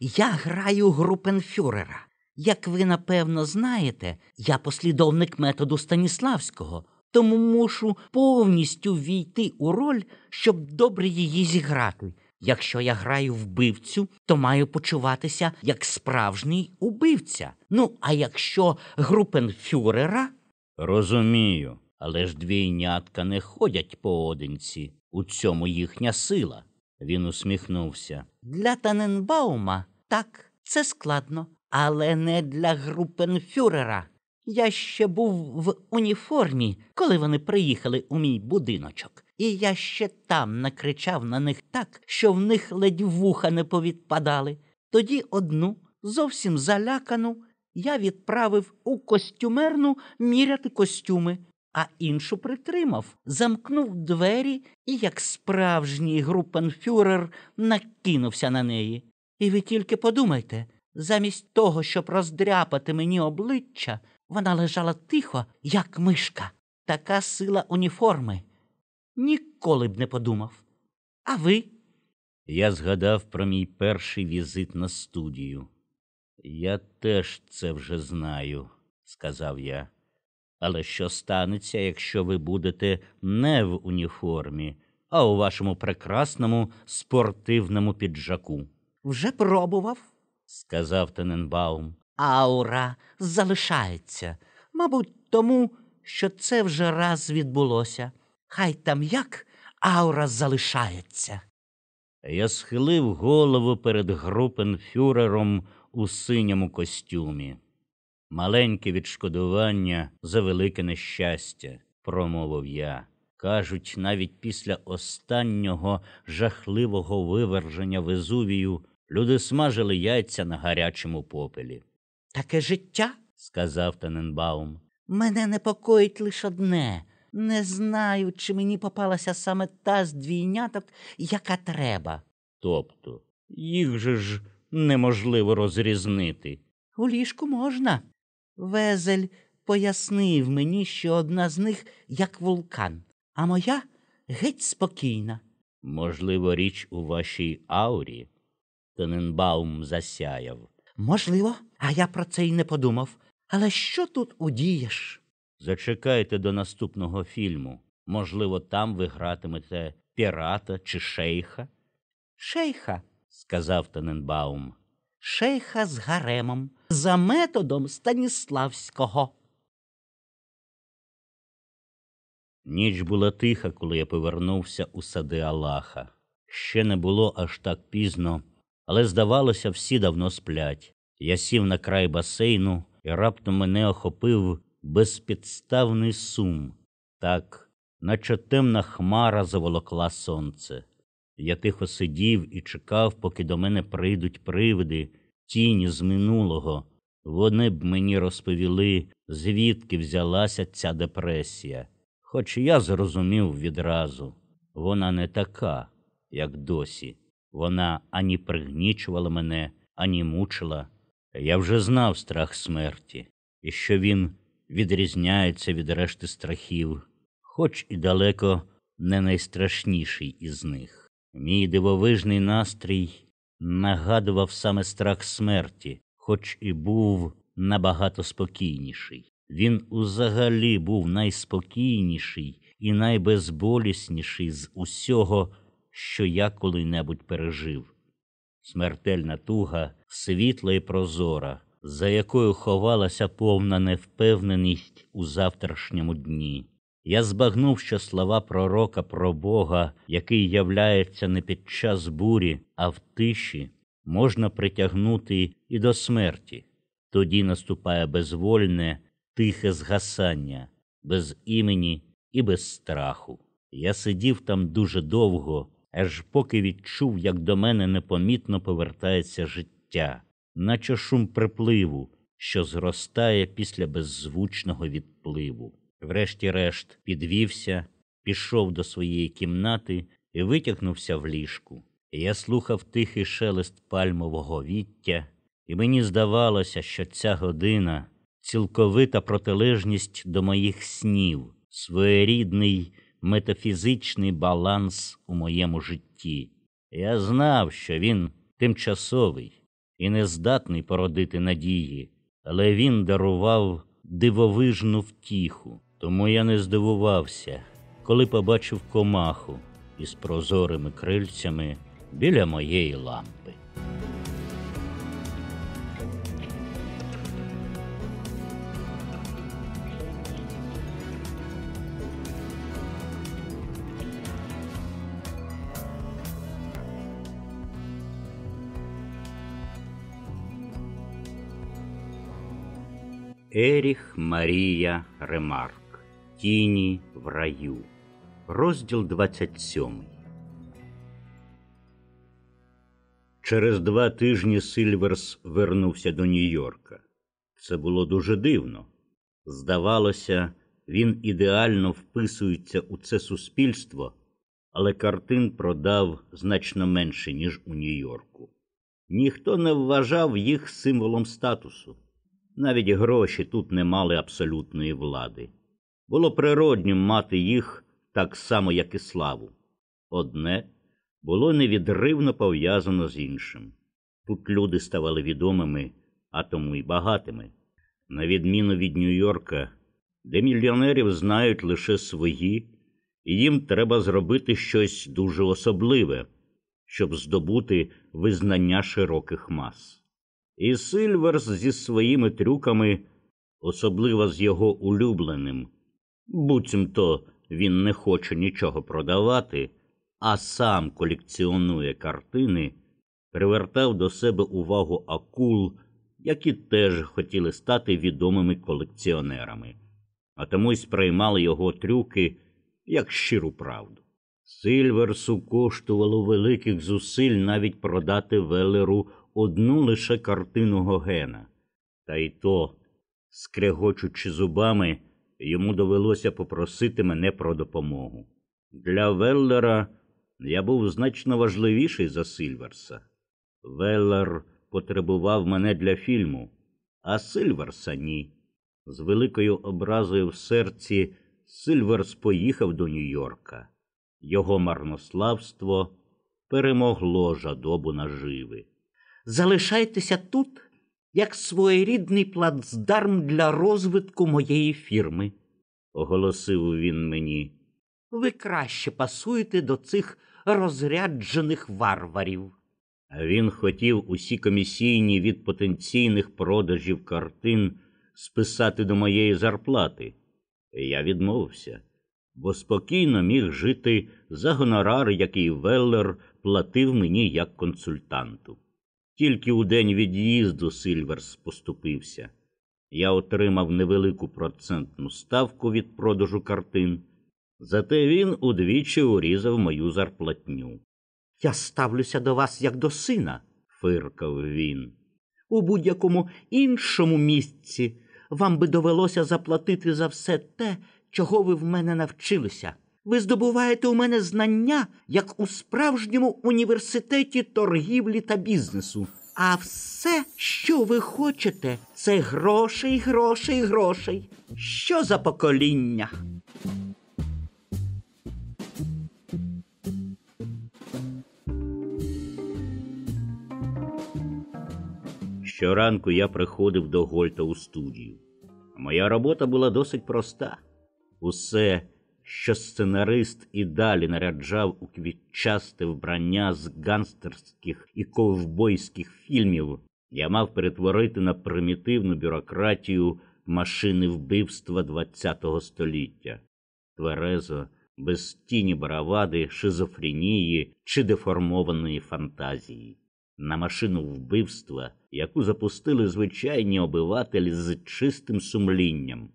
Speaker 2: я граю групенфюрера. Як ви напевно знаєте, я послідовник методу Станіславського, тому мушу повністю війти у роль, щоб добре її зіграти. Якщо я граю вбивцю, то маю почуватися як справжній убивця. Ну, а якщо групенфюрера,
Speaker 1: Розумію, але ж двійнятка не ходять поодинці. У цьому їхня сила. Він усміхнувся.
Speaker 2: для Таненбаума так, це складно, але не для групенфюрера. Я ще був в уніформі, коли вони приїхали у мій будиночок, і я ще там накричав на них так, що в них ледь вуха не повідпадали. Тоді одну, зовсім залякану, я відправив у костюмерну міряти костюми, а іншу притримав, замкнув двері і, як справжній групенфюрер, накинувся на неї. І ви тільки подумайте, замість того, щоб роздряпати мені обличчя, вона лежала тихо, як мишка. Така сила уніформи. Ніколи б не подумав. А ви?
Speaker 1: Я згадав про мій перший візит на студію. Я теж це вже знаю, сказав я. Але що станеться, якщо ви будете не в уніформі, а у вашому прекрасному спортивному піджаку?
Speaker 2: Вже пробував.
Speaker 1: сказав Тененбаум.
Speaker 2: Аура залишається. Мабуть, тому, що це вже раз відбулося. Хай там як аура залишається.
Speaker 1: Я схилив голову перед групенфюрером у синьому костюмі. Маленьке відшкодування за велике нещастя, промовив я. Кажуть, навіть після останнього жахливого виверження Везувію люди смажили яйця на гарячому попелі,
Speaker 2: Таке життя
Speaker 1: сказав Таненбаум.
Speaker 2: мене непокоїть лише одне. Не знаю, чи мені попалася саме та з двійняток, яка треба.
Speaker 1: Тобто, їх же ж неможливо розрізнити.
Speaker 2: У ліжку можна. Везель пояснив мені, що одна з них як вулкан, а моя геть спокійна.
Speaker 1: Можливо, річ у вашій аурі. Тененбаум засяяв.
Speaker 2: Можливо, а я про це й не подумав. Але що тут удієш?
Speaker 1: Зачекайте до наступного фільму. Можливо, там ви гратимете пірата чи шейха,
Speaker 2: Шейха,
Speaker 1: сказав Тененбаум.
Speaker 2: шейха з гаремом, за методом Станіславського.
Speaker 1: Ніч була тиха, коли я повернувся у сади Аллаха. Ще не було аж так пізно, але, здавалося, всі давно сплять. Я сів на край басейну, і раптом мене охопив безпідставний сум. Так
Speaker 2: наче темна хмара заволокла сонце. Я тихо сидів і чекав, поки до мене прийдуть привиди, тіні з минулого. Вони б мені розповіли, звідки взялася ця депресія. Хоч я зрозумів відразу, вона не така, як досі. Вона ані пригнічувала мене, ані мучила. Я вже знав страх смерті, і що він відрізняється від решти страхів, хоч і далеко не найстрашніший із них. Мій дивовижний настрій нагадував саме страх смерті, хоч і був набагато спокійніший. Він узагалі був найспокійніший і найбезболісніший з усього, що я коли-небудь пережив. Смертельна туга, світла і прозора, за якою ховалася повна невпевненість у завтрашньому дні. Я збагнув, що слова пророка про Бога, який являється не під час бурі, а в тиші, можна притягнути і до смерті. Тоді наступає безвольне, тихе згасання, без імені і без страху. Я сидів там дуже довго, аж поки відчув, як до мене непомітно повертається життя, наче шум припливу, що зростає після беззвучного відпливу. Врешті-решт підвівся, пішов до своєї кімнати і витягнувся в ліжку. Я слухав тихий шелест пальмового віття, і мені здавалося, що ця година цілковита протилежність до моїх снів, своєрідний метафізичний баланс у моєму житті. Я знав, що він тимчасовий і не здатний породити надії, але він дарував дивовижну втіху. Тому я не здивувався, коли побачив комаху із прозорими крильцями біля моєї лампи.
Speaker 1: Еріх Марія Ремарк. Тіні в раю. Розділ 27. Через два тижні Сильверс вернувся до Нью-Йорка. Це було дуже дивно. Здавалося, він ідеально вписується у це суспільство, але картин продав значно менше, ніж у Нью-Йорку. Ніхто не вважав їх символом статусу. Навіть гроші тут не мали абсолютної влади. Було природнім мати їх так само, як і славу. Одне було невідривно пов'язано з іншим. Тут люди ставали відомими, а тому й багатими. На відміну від Нью-Йорка, де мільйонерів знають лише свої, і їм треба зробити щось дуже особливе, щоб здобути визнання широких мас. І Сильверс зі своїми трюками, особливо з його улюбленим, буцімто він не хоче нічого продавати, а сам колекціонує картини, привертав до себе увагу акул, які теж хотіли стати відомими колекціонерами, а тому й сприймали його трюки як щиру правду. Сильверсу коштувало великих зусиль навіть продати велеру одну лише картину Гогена, та й то, скрегочучи зубами, йому довелося попросити мене про допомогу. Для Веллера я був значно важливіший за Сильверса. Веллер потребував мене для фільму, а Сильверса ні. З великою образою в серці Сильверс поїхав до Нью-Йорка. Його марнославство перемогло жадобу наживи.
Speaker 2: Залишайтеся тут, як своєрідний плацдарм для розвитку моєї фірми,
Speaker 1: оголосив він мені.
Speaker 2: Ви краще пасуєте до цих розряджених варварів.
Speaker 1: А він хотів усі комісійні від потенційних продажів картин списати до моєї зарплати. Я відмовився, бо спокійно міг жити за гонорар, який Веллер платив мені як консультанту. Тільки у день від'їзду Сильверс поступився. Я отримав невелику процентну ставку від продажу картин, Зате він удвічі урізав мою зарплатню.
Speaker 2: Я ставлюся до вас як до сина,
Speaker 1: фиркав він.
Speaker 2: У будь-якому іншому місці вам би довелося заплатити за все те, чого ви в мене навчилися. Ви здобуваєте у мене знання, як у справжньому університеті торгівлі та бізнесу. А все, що ви хочете, це грошей, грошей, грошей. Що за покоління?
Speaker 1: Щоранку я приходив до Гольта у студію. Моя робота була досить проста. Усе, що сценарист і далі наряджав у квітчасте вбрання з ганстерських і ковбойських фільмів, я мав перетворити на примітивну бюрократію машини вбивства ХХ століття. Тверезо, без тіні баравади, шизофренії чи деформованої фантазії. На машину вбивства, яку запустили звичайні обивателі з чистим сумлінням.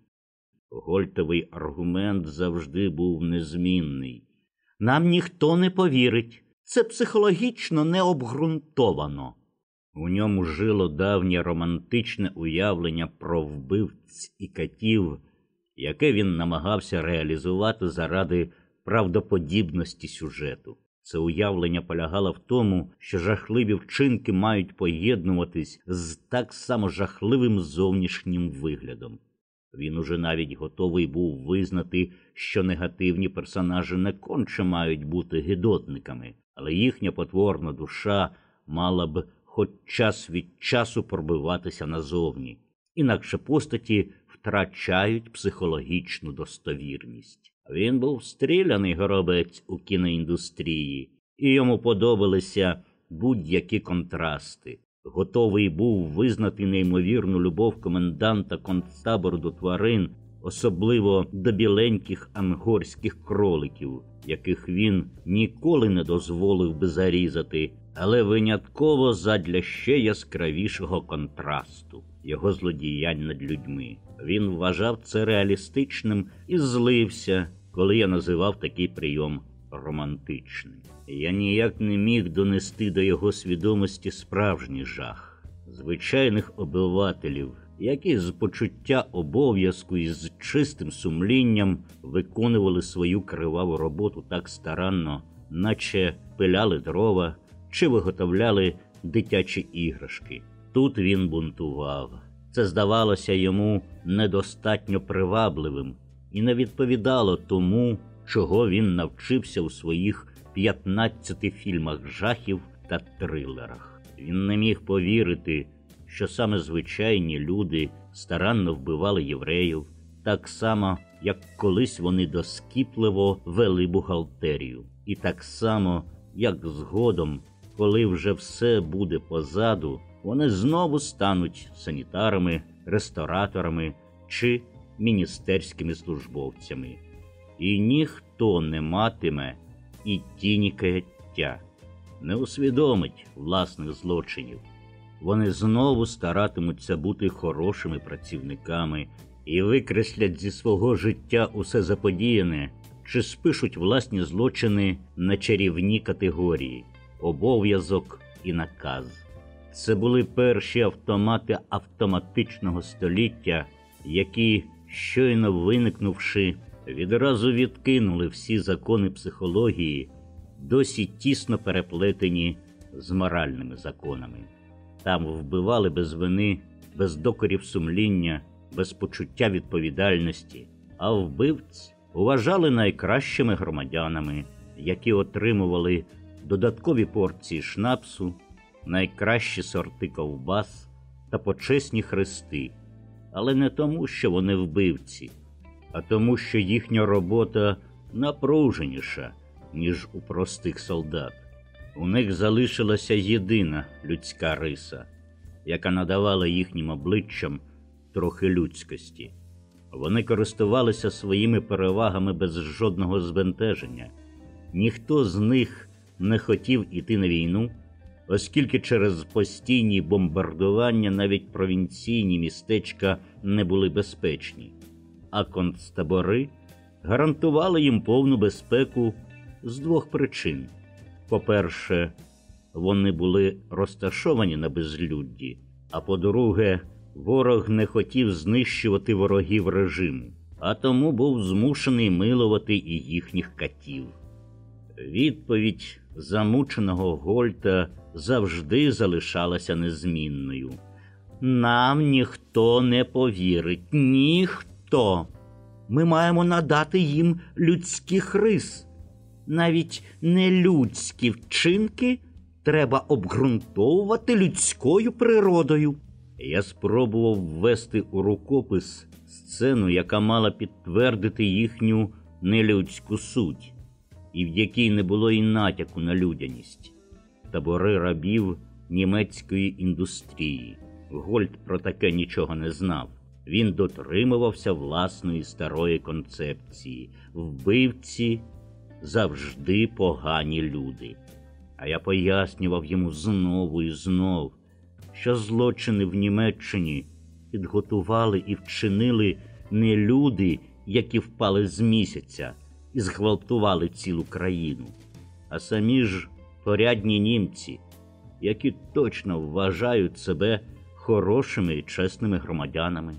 Speaker 1: Гольтовий аргумент завжди був незмінний.
Speaker 2: Нам ніхто не повірить. Це психологічно необґрунтовано.
Speaker 1: У ньому жило давнє романтичне уявлення про вбивць і катів, яке він намагався реалізувати заради правдоподібності сюжету. Це уявлення полягало в тому, що жахливі вчинки мають поєднуватись з так само жахливим зовнішнім виглядом. Він уже навіть готовий був визнати, що негативні персонажі не конче мають бути гидотниками, але їхня потворна душа мала б хоч час від часу пробиватися назовні, інакше постаті втрачають психологічну достовірність. Він був стріляний горобець у кіноіндустрії, і йому подобалися будь-які контрасти. Готовий був визнати неймовірну любов коменданта концтабору до тварин, особливо до біленьких ангорських кроликів, яких він ніколи не дозволив би зарізати, але винятково задля ще яскравішого контрасту, його злодіянь над людьми. Він вважав це реалістичним і злився, коли я називав такий прийом романтичним. Я ніяк не міг донести до його свідомості справжній жах, звичайних обивателів, які з почуття обов'язку і з чистим сумлінням виконували свою криваву роботу так старанно, наче пиляли дрова чи виготовляли дитячі іграшки. Тут він бунтував. Це здавалося йому недостатньо привабливим і не відповідало тому, чого він навчився у своїх 15 фільмах жахів та трилерах. Він не міг повірити, що саме звичайні люди старанно вбивали євреїв, так само, як колись вони доскіпливо вели бухгалтерію, і так само, як згодом, коли вже все буде позаду, вони знову стануть санітарами, рестораторами чи міністерськими службовцями. І ніхто не матиме і тіні каяття, не усвідомить власних злочинів. Вони знову старатимуться бути хорошими працівниками і викреслять зі свого життя усе заподіяне, чи спишуть власні злочини на чарівні категорії, обов'язок і наказ. Це були перші автомати автоматичного століття, які, щойно виникнувши, відразу відкинули всі закони психології, досі тісно переплетені з моральними законами. Там вбивали без вини, без докорів сумління, без почуття відповідальності, а вбивць вважали найкращими громадянами, які отримували додаткові порції шнапсу, найкращі сорти ковбас та почесні хрести, але не тому, що вони вбивці а тому, що їхня робота напруженіша, ніж у простих солдат. У них залишилася єдина людська риса, яка надавала їхнім обличчям трохи людськості. Вони користувалися своїми перевагами без жодного збентеження. Ніхто з них не хотів іти на війну, оскільки через постійні бомбардування навіть провінційні містечка не були безпечні а концтабори гарантували їм повну безпеку з двох причин. По-перше, вони були розташовані на безлюдді, а по-друге, ворог не хотів знищувати ворогів режиму, а тому був змушений милувати і їхніх катів. Відповідь замученого Гольта завжди залишалася незмінною. Нам ніхто не повірить, ніхто. Ми маємо надати їм людських рис. Навіть нелюдські вчинки треба обґрунтовувати людською природою. Я спробував ввести у рукопис сцену, яка мала підтвердити їхню нелюдську суть, і в якій не було і натяку на людяність. Табори рабів німецької індустрії. Гольд про таке нічого не знав. Він дотримувався власної старої концепції вбивці завжди погані люди. А я пояснював йому знову і знов, що злочини в Німеччині підготували і вчинили не люди, які впали з місяця і зґвалтували цілу країну, а самі ж порядні німці, які точно вважають себе хорошими і чесними громадянами.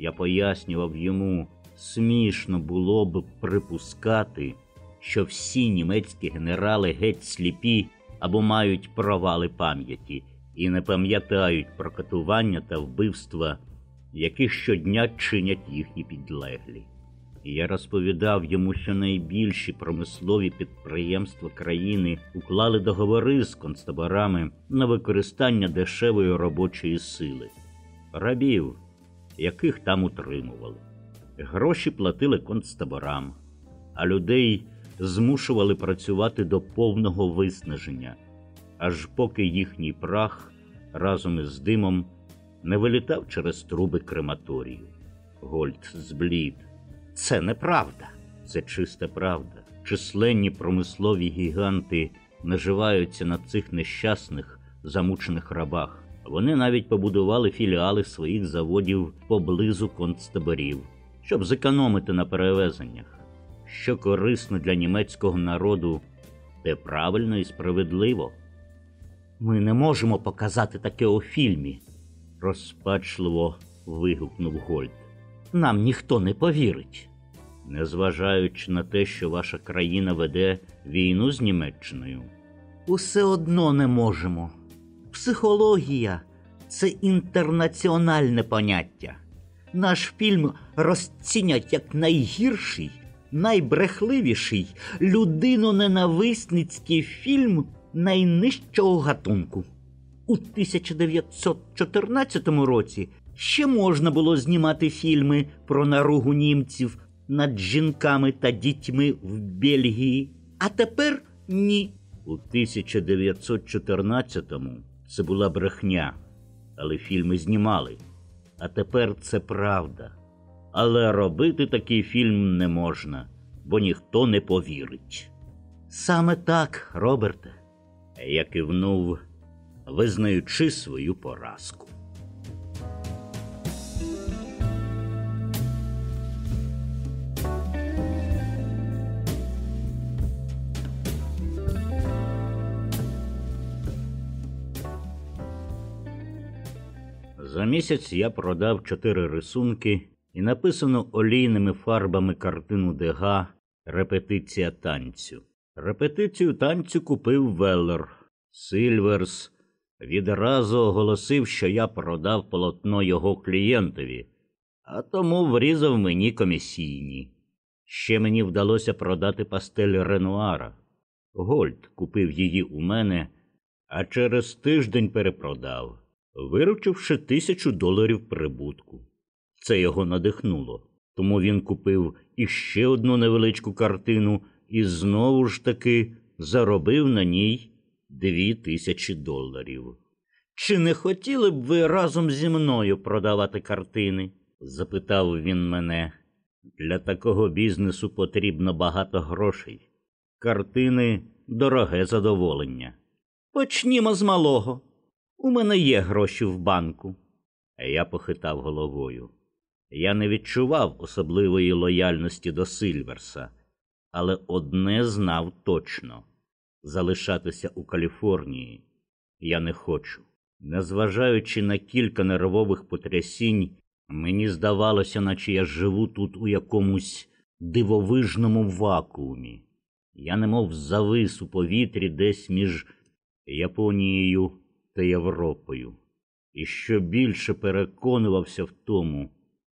Speaker 1: Я пояснював йому, смішно було б припускати, що всі німецькі генерали геть сліпі або мають провали пам'яті і не пам'ятають про катування та вбивства, які щодня чинять їхні підлеглі. Я розповідав йому, що найбільші промислові підприємства країни уклали договори з концтаборами на використання дешевої робочої сили, рабів, яких там утримували. Гроші платили концтаборам, а людей змушували працювати до повного виснаження, аж поки їхній прах разом із димом не вилітав через труби крематорію. Гольд зблід. Це неправда. Це чиста правда. Численні промислові гіганти наживаються на цих нещасних, замучених рабах. Вони навіть побудували філіали своїх заводів поблизу концтаборів, щоб зекономити на перевезеннях. Що корисно для німецького народу, те правильно і справедливо. Ми не можемо показати таке у фільмі, розпачливо вигукнув Гольд. Нам ніхто не повірить. Незважаючи на те, що ваша країна веде війну з Німеччиною. Усе одно не можемо. Психологія це інтернаціональне поняття. Наш фільм розцінять як найгірший, найбрехливіший, людиноненависницький фільм найнижчого гатунку. У 1914 році ще можна було знімати фільми про наругу німців над жінками та дітьми в Бельгії, а тепер ні. У 1914-му це була брехня, але фільми знімали. А тепер це правда. Але робити такий фільм не можна, бо ніхто не повірить. Саме так, Роберте. Я кивнув, визнаючи свою поразку. За місяць я продав чотири рисунки і написану олійними фарбами картину Дега Репетиція танцю. Репетицію танцю купив Веллер. Сильверс відразу оголосив, що я продав полотно його клієнтові, а тому врізав мені комісійні. Ще мені вдалося продати пастель Ренуара. Гольд купив її у мене, а через тиждень перепродав виручивши тисячу доларів прибутку. Це його надихнуло, тому він купив іще одну невеличку картину і знову ж таки заробив на ній дві тисячі доларів. Чи не хотіли б ви разом зі мною продавати картини? запитав він мене. Для такого бізнесу потрібно багато грошей. Картини дороге задоволення. Почнімо з малого. У мене є гроші в банку. Я похитав головою. Я не відчував особливої лояльності до Сильверса, але одне знав точно залишатися у Каліфорнії я не хочу. Незважаючи на кілька нервових потрясінь, мені здавалося, наче я живу тут у якомусь дивовижному вакуумі. Я немов завис у повітрі десь між Японією та Європою, і що більше переконувався в тому,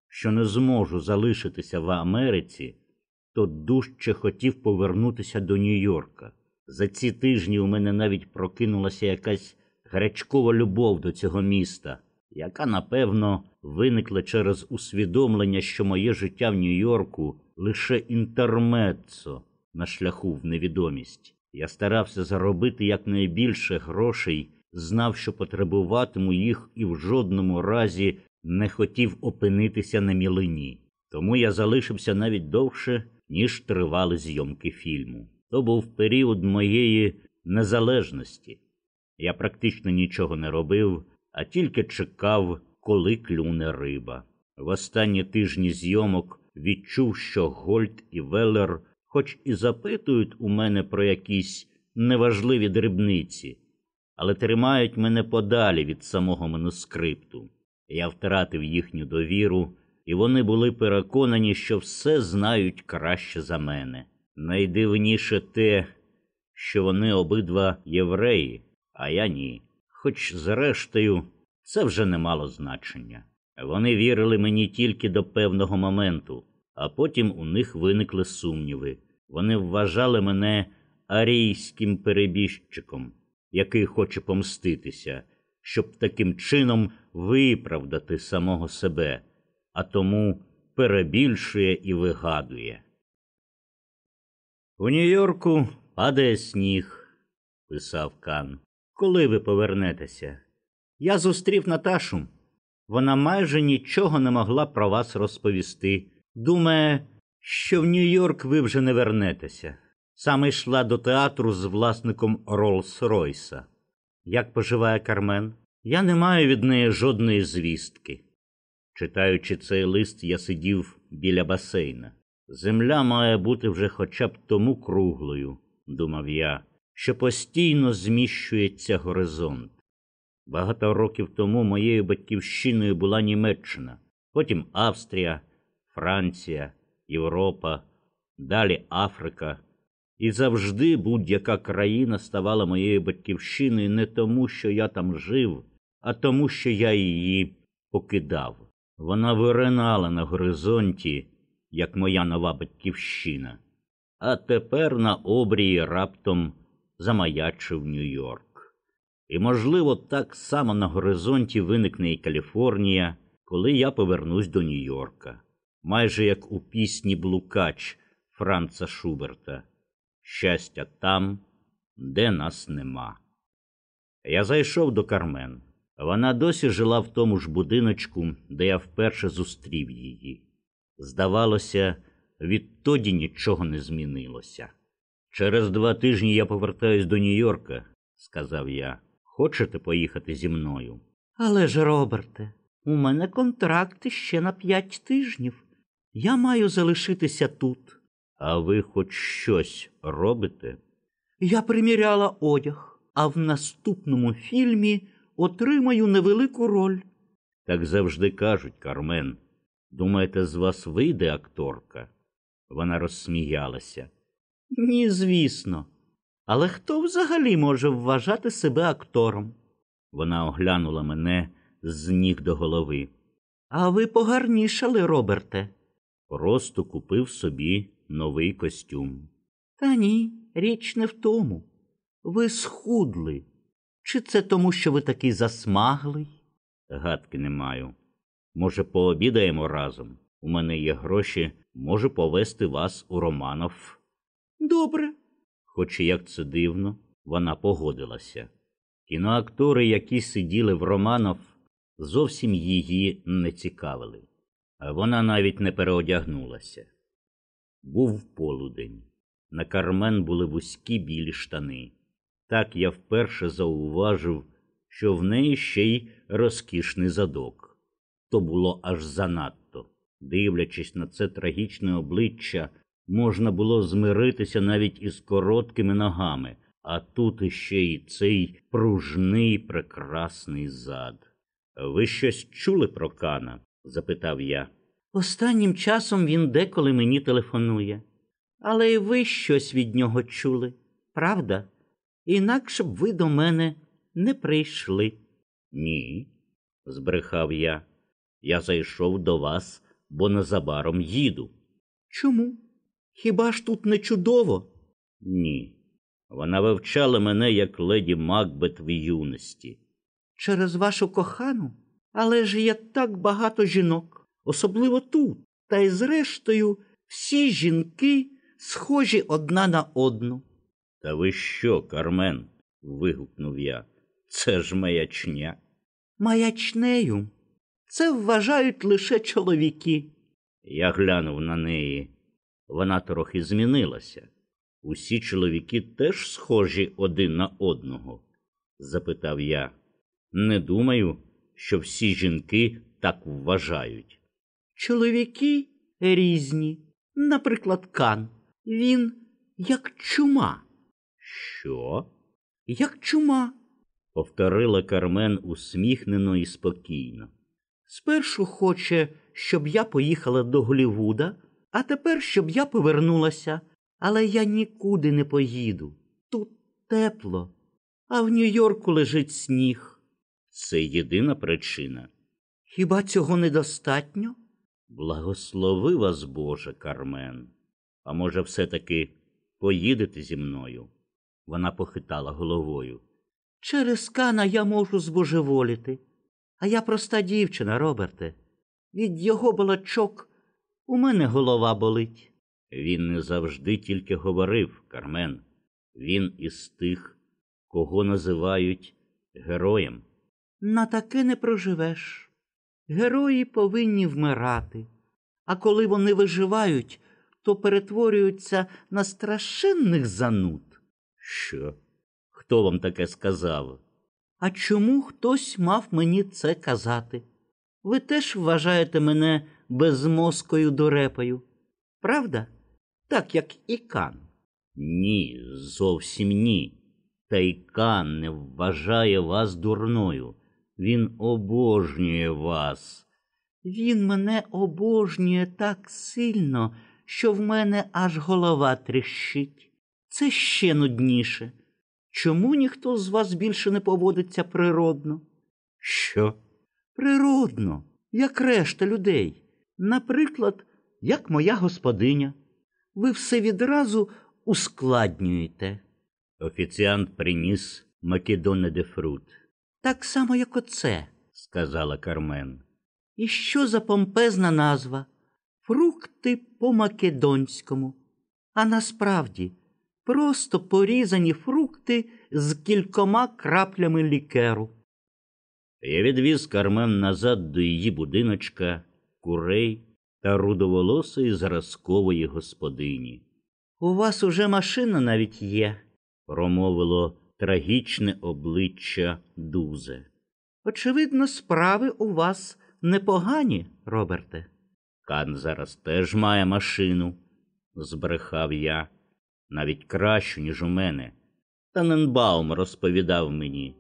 Speaker 1: що не зможу залишитися в Америці, то дужче хотів повернутися до Нью-Йорка. За ці тижні у мене навіть прокинулася якась гарячкова любов до цього міста, яка, напевно, виникла через усвідомлення, що моє життя в Нью-Йорку лише інтермеццо на шляху в невідомість. Я старався заробити якнайбільше грошей, знав, що потребуватиму їх і в жодному разі не хотів опинитися на мілині. Тому я залишився навіть довше, ніж тривали зйомки фільму. То був період моєї незалежності. Я практично нічого не робив, а тільки чекав, коли клюне риба. В останні тижні зйомок відчув, що Гольд і Веллер, хоч і запитують у мене про якісь неважливі дрібниці, але тримають мене подалі від самого манускрипту. Я втратив їхню довіру, і вони були переконані, що все знають краще за мене. Найдивніше те, що вони обидва євреї, а я ні. Хоч, зрештою, це вже не мало значення. Вони вірили мені тільки до певного моменту, а потім у них виникли сумніви. Вони вважали мене арійським перебіжчиком, який хоче помститися, щоб таким чином виправдати самого себе, а тому перебільшує і вигадує. У Нью-Йорку падає сніг, писав Кан. Коли ви повернетеся? Я зустрів Наташу. Вона майже нічого не могла про вас розповісти. Думає, що в Нью-Йорк ви вже не вернетеся. Саме йшла до театру з власником Роллс-Ройса. Як поживає Кармен? Я не маю від неї жодної звістки. Читаючи цей лист, я сидів біля басейна. Земля має бути вже хоча б тому круглою, думав я, що постійно зміщується горизонт. Багато років тому моєю батьківщиною була Німеччина, потім Австрія, Франція, Європа, далі Африка. І завжди будь-яка країна ставала моєю батьківщиною не тому, що я там жив, а тому, що я її покидав. Вона виринала на горизонті, як моя нова батьківщина, а тепер на обрії раптом замаячив Нью-Йорк. І, можливо, так само на горизонті виникне і Каліфорнія, коли я повернусь до Нью-Йорка, майже як у пісні Блукач Франца Шуберта. Щастя там, де нас нема. Я зайшов до Кармен. Вона досі жила в тому ж будиночку, де я вперше зустрів її. Здавалося, відтоді нічого не змінилося. Через два тижні я повертаюсь до Нью-Йорка, сказав я. Хочете поїхати зі мною?
Speaker 2: Але ж, Роберте, у мене контракт ще на п'ять тижнів. Я маю залишитися тут.
Speaker 1: А ви хоч щось робите?
Speaker 2: Я приміряла одяг, а в наступному фільмі отримаю невелику роль.
Speaker 1: Так завжди кажуть, Кармен. Думаєте, з вас вийде акторка? Вона розсміялася.
Speaker 2: Ні, звісно. Але хто взагалі може вважати себе актором?
Speaker 1: Вона оглянула мене з ніг до голови.
Speaker 2: А ви погарнішали, Роберте.
Speaker 1: Просто купив собі новий костюм.
Speaker 2: Та ні, річ не в тому. Ви схудли. Чи це тому, що ви такий засмаглий?
Speaker 1: Гадки не маю. Може, пообідаємо разом? У мене є гроші, можу повести вас у Романов.
Speaker 2: Добре.
Speaker 1: Хоч і як це дивно, вона погодилася. Кіноактори, які сиділи в Романов, зовсім її не цікавили, а вона навіть не переодягнулася. Був полудень. На кармен були вузькі білі штани. Так я вперше зауважив, що в неї ще й розкішний задок. То було аж занадто. Дивлячись на це трагічне обличчя, можна було змиритися навіть із короткими ногами, а тут іще й цей пружний прекрасний зад. Ви щось чули про Кана? запитав я.
Speaker 2: Останнім часом він деколи мені телефонує. Але й ви щось від нього чули, правда? Інакше б ви до мене не прийшли.
Speaker 1: Ні, збрехав я. Я зайшов до вас, бо незабаром їду.
Speaker 2: Чому? Хіба ж тут не чудово?
Speaker 1: Ні. Вона вивчала мене як леді Макбет в юності.
Speaker 2: Через вашу кохану? Але ж є так багато жінок, особливо тут. Та й зрештою всі жінки схожі одна на одну.
Speaker 1: Та ви що, Кармен? вигукнув я. Це ж маячня.
Speaker 2: Маячнею. Це вважають лише чоловіки.
Speaker 1: Я глянув на неї. Вона трохи змінилася. Усі чоловіки теж схожі один на одного? запитав я. Не думаю, що всі жінки так вважають.
Speaker 2: Чоловіки різні. Наприклад, Кан. Він як чума.
Speaker 1: Що?
Speaker 2: Як чума.
Speaker 1: повторила Кармен усміхнено і спокійно.
Speaker 2: Спершу хоче, щоб я поїхала до Голівуда, а тепер, щоб я повернулася. Але я нікуди не поїду. Тут тепло, а в Нью-Йорку лежить сніг.
Speaker 1: Це єдина причина.
Speaker 2: Хіба цього недостатньо?
Speaker 1: Благослови вас, Боже, Кармен. А може, все-таки поїдете зі мною? Вона похитала головою.
Speaker 2: Через Кана я можу збожеволіти. А я проста дівчина, Роберте. Від його балачок у мене голова болить.
Speaker 1: Він не завжди тільки говорив, Кармен. Він із тих, кого називають героєм.
Speaker 2: На таке не проживеш. Герої повинні вмирати, а коли вони виживають, то перетворюються на страшенних зануд.
Speaker 1: Що? Хто вам таке сказав?
Speaker 2: А чому хтось мав мені це казати? Ви теж вважаєте мене безмозкою дурепою, правда? Так як і Кан.
Speaker 1: Ні, зовсім ні. Та й Кан не вважає вас дурною. Він обожнює вас.
Speaker 2: Він мене обожнює так сильно, що в мене аж голова тріщить. Це ще нудніше. Чому ніхто з вас більше не поводиться природно?
Speaker 1: Що?
Speaker 2: Природно, як решта людей. Наприклад, як моя господиня. Ви все відразу ускладнюєте.
Speaker 1: Офіціант приніс Македоне де фрут,
Speaker 2: Так само, як оце.
Speaker 1: сказала Кармен.
Speaker 2: І що за помпезна назва? Фрукти по-македонському. А насправді просто порізані фрукти з кількома краплями лікеру.
Speaker 1: Я відвіз Кармен назад до її будиночка, курей та рудоволосої зразкової господині.
Speaker 2: У вас уже машина навіть є.
Speaker 1: Промовило трагічне обличчя Дузе.
Speaker 2: Очевидно, справи у вас непогані, Роберте.
Speaker 1: Кан зараз теж має машину, збрехав я, навіть кращу, ніж у мене. Таненбаум розповідав мені.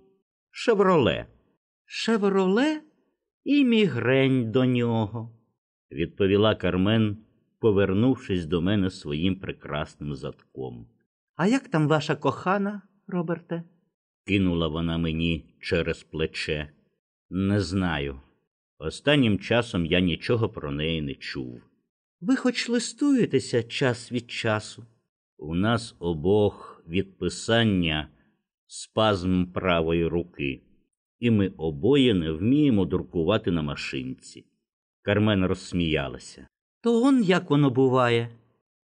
Speaker 1: Шевроле,
Speaker 2: Шевроле і мігрень до нього.
Speaker 1: відповіла Кармен, повернувшись до мене своїм прекрасним задком.
Speaker 2: А як там ваша кохана, Роберте?
Speaker 1: Кинула вона мені через плече. Не знаю. Останнім часом я нічого про неї не чув.
Speaker 2: Ви хоч листуєтеся час від часу.
Speaker 1: У нас обох відписання спазм правої руки, і ми обоє не вміємо друкувати на машинці. Кармен розсміялася.
Speaker 2: То он як воно буває.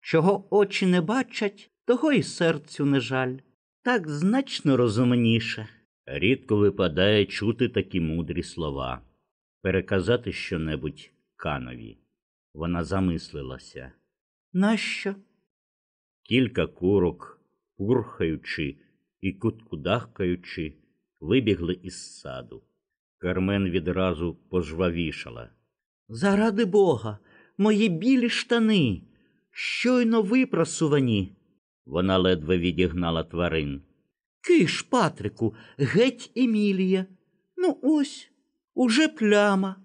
Speaker 2: Чого очі не бачать, того й серцю не жаль. Так значно розумніше.
Speaker 1: Рідко випадає чути такі мудрі слова, переказати щонебудь канові. Вона замислилася.
Speaker 2: Нащо?
Speaker 1: Кілька курок, пурхаючи і куткудахкаючи, вибігли із саду. Кармен відразу пожвавішала.
Speaker 2: Заради Бога, мої білі штани, щойно випросувані. Вона ледве відігнала тварин. Киш, Патрику, геть Емілія. Ну, ось, уже пляма.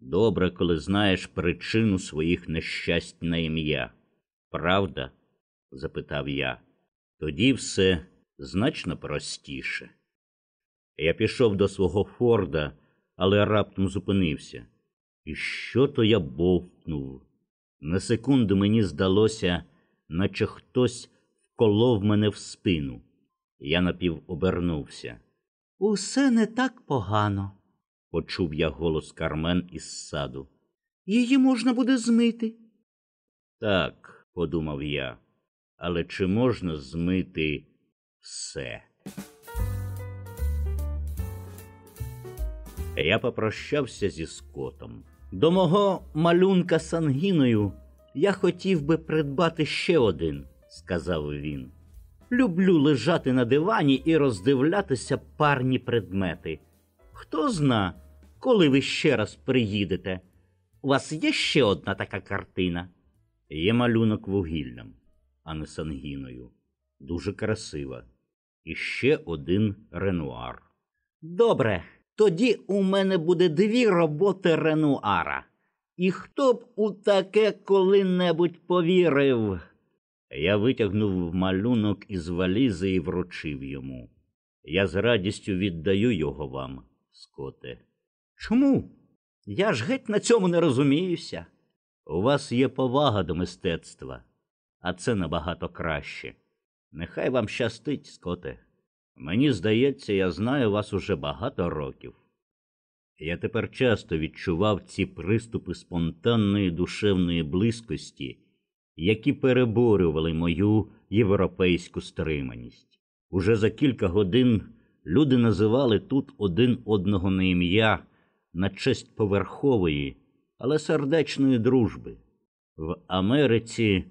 Speaker 2: Добре, коли знаєш причину своїх нещасть на ім'я. Правда? запитав я. Тоді все значно простіше. Я пішов до свого Форда, але раптом зупинився. І що то я бовтнув? На секунду мені здалося, наче хтось вколов мене в спину. Я напівобернувся. Усе не так погано, почув я голос Кармен із саду. Її можна буде змити. Так, подумав я, але чи можна змити все? Я попрощався зі скотом. До мого малюнка сангіною я хотів би придбати ще один, сказав він. Люблю лежати на дивані і роздивлятися парні предмети. Хто зна, коли ви ще раз приїдете? У вас є ще одна така картина? Є малюнок вугіллям, а не сангіною. Дуже красива. І ще один ренуар. Добре, тоді у мене буде дві роботи ренуара. І хто б у таке коли-небудь повірив? Я витягнув малюнок із валізи і вручив йому. Я з радістю віддаю його вам, скоте. Чому? Я ж геть на цьому не розуміюся. У вас є повага до мистецтва, а це набагато краще. Нехай вам щастить, скоте. Мені здається, я знаю вас уже багато років. Я тепер часто відчував ці приступи спонтанної душевної близькості, які переборювали мою європейську стриманість. Уже за кілька годин люди називали тут один одного на ім'я на честь поверхової, але сердечної дружби. В Америці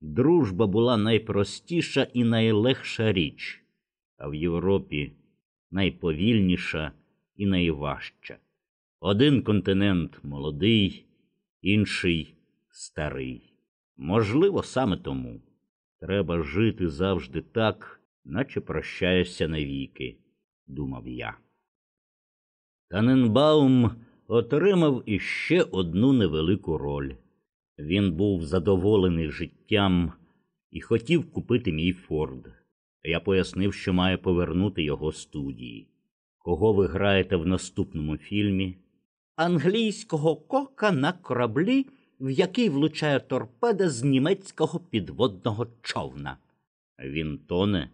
Speaker 2: дружба була найпростіша і найлегша річ, а в Європі найповільніша і найважча. Один континент молодий, інший старий. Можливо, саме тому треба жити завжди так, наче прощаєшся навіки, думав я. Таненбаум отримав іще одну невелику роль. Він був задоволений життям і хотів купити мій Форд. Я пояснив, що має повернути його студії. Кого ви граєте в наступному фільмі? Англійського кока на кораблі, в який влучає торпеда з німецького підводного човна. Він тоне?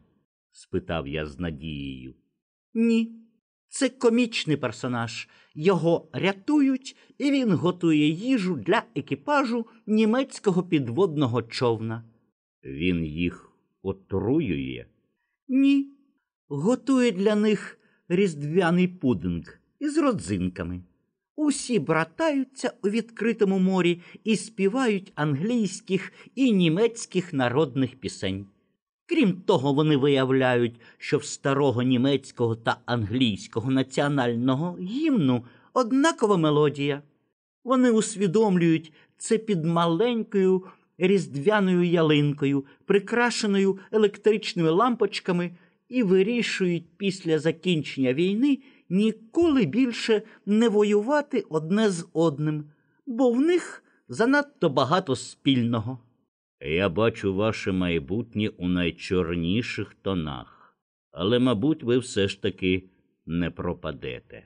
Speaker 2: спитав я з надією. Ні. Це комічний персонаж. Його рятують, і він готує їжу для екіпажу німецького підводного човна. Він їх отруює? Ні. Готує для них різдвяний пудинг із родзинками. Усі братаються у відкритому морі і співають англійських і німецьких народних пісень. Крім того, вони виявляють, що в старого німецького та англійського національного гімну однакова мелодія. Вони усвідомлюють це під маленькою різдвяною ялинкою, прикрашеною електричними лампочками, і вирішують після закінчення війни ніколи більше не воювати одне з одним, бо в них занадто багато спільного. Я бачу ваше майбутнє у найчорніших тонах, але, мабуть, ви все ж таки не пропадете.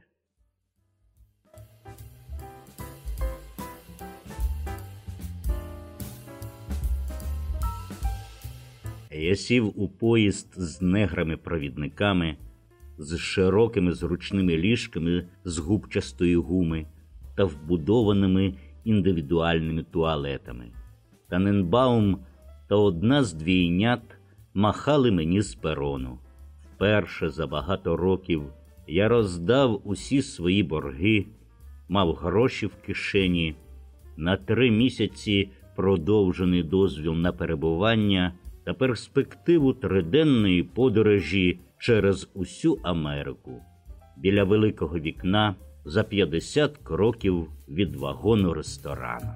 Speaker 2: Я сів у поїзд з неграми-провідниками, з широкими зручними ліжками з губчастої гуми та вбудованими індивідуальними туалетами. Таненбаум та одна з двійнят махали мені з перону. Вперше за багато років я роздав усі свої борги, мав гроші в кишені, на три місяці продовжений дозвіл на перебування та перспективу триденної подорожі через усю Америку біля великого вікна за 50 кроків від вагону ресторану.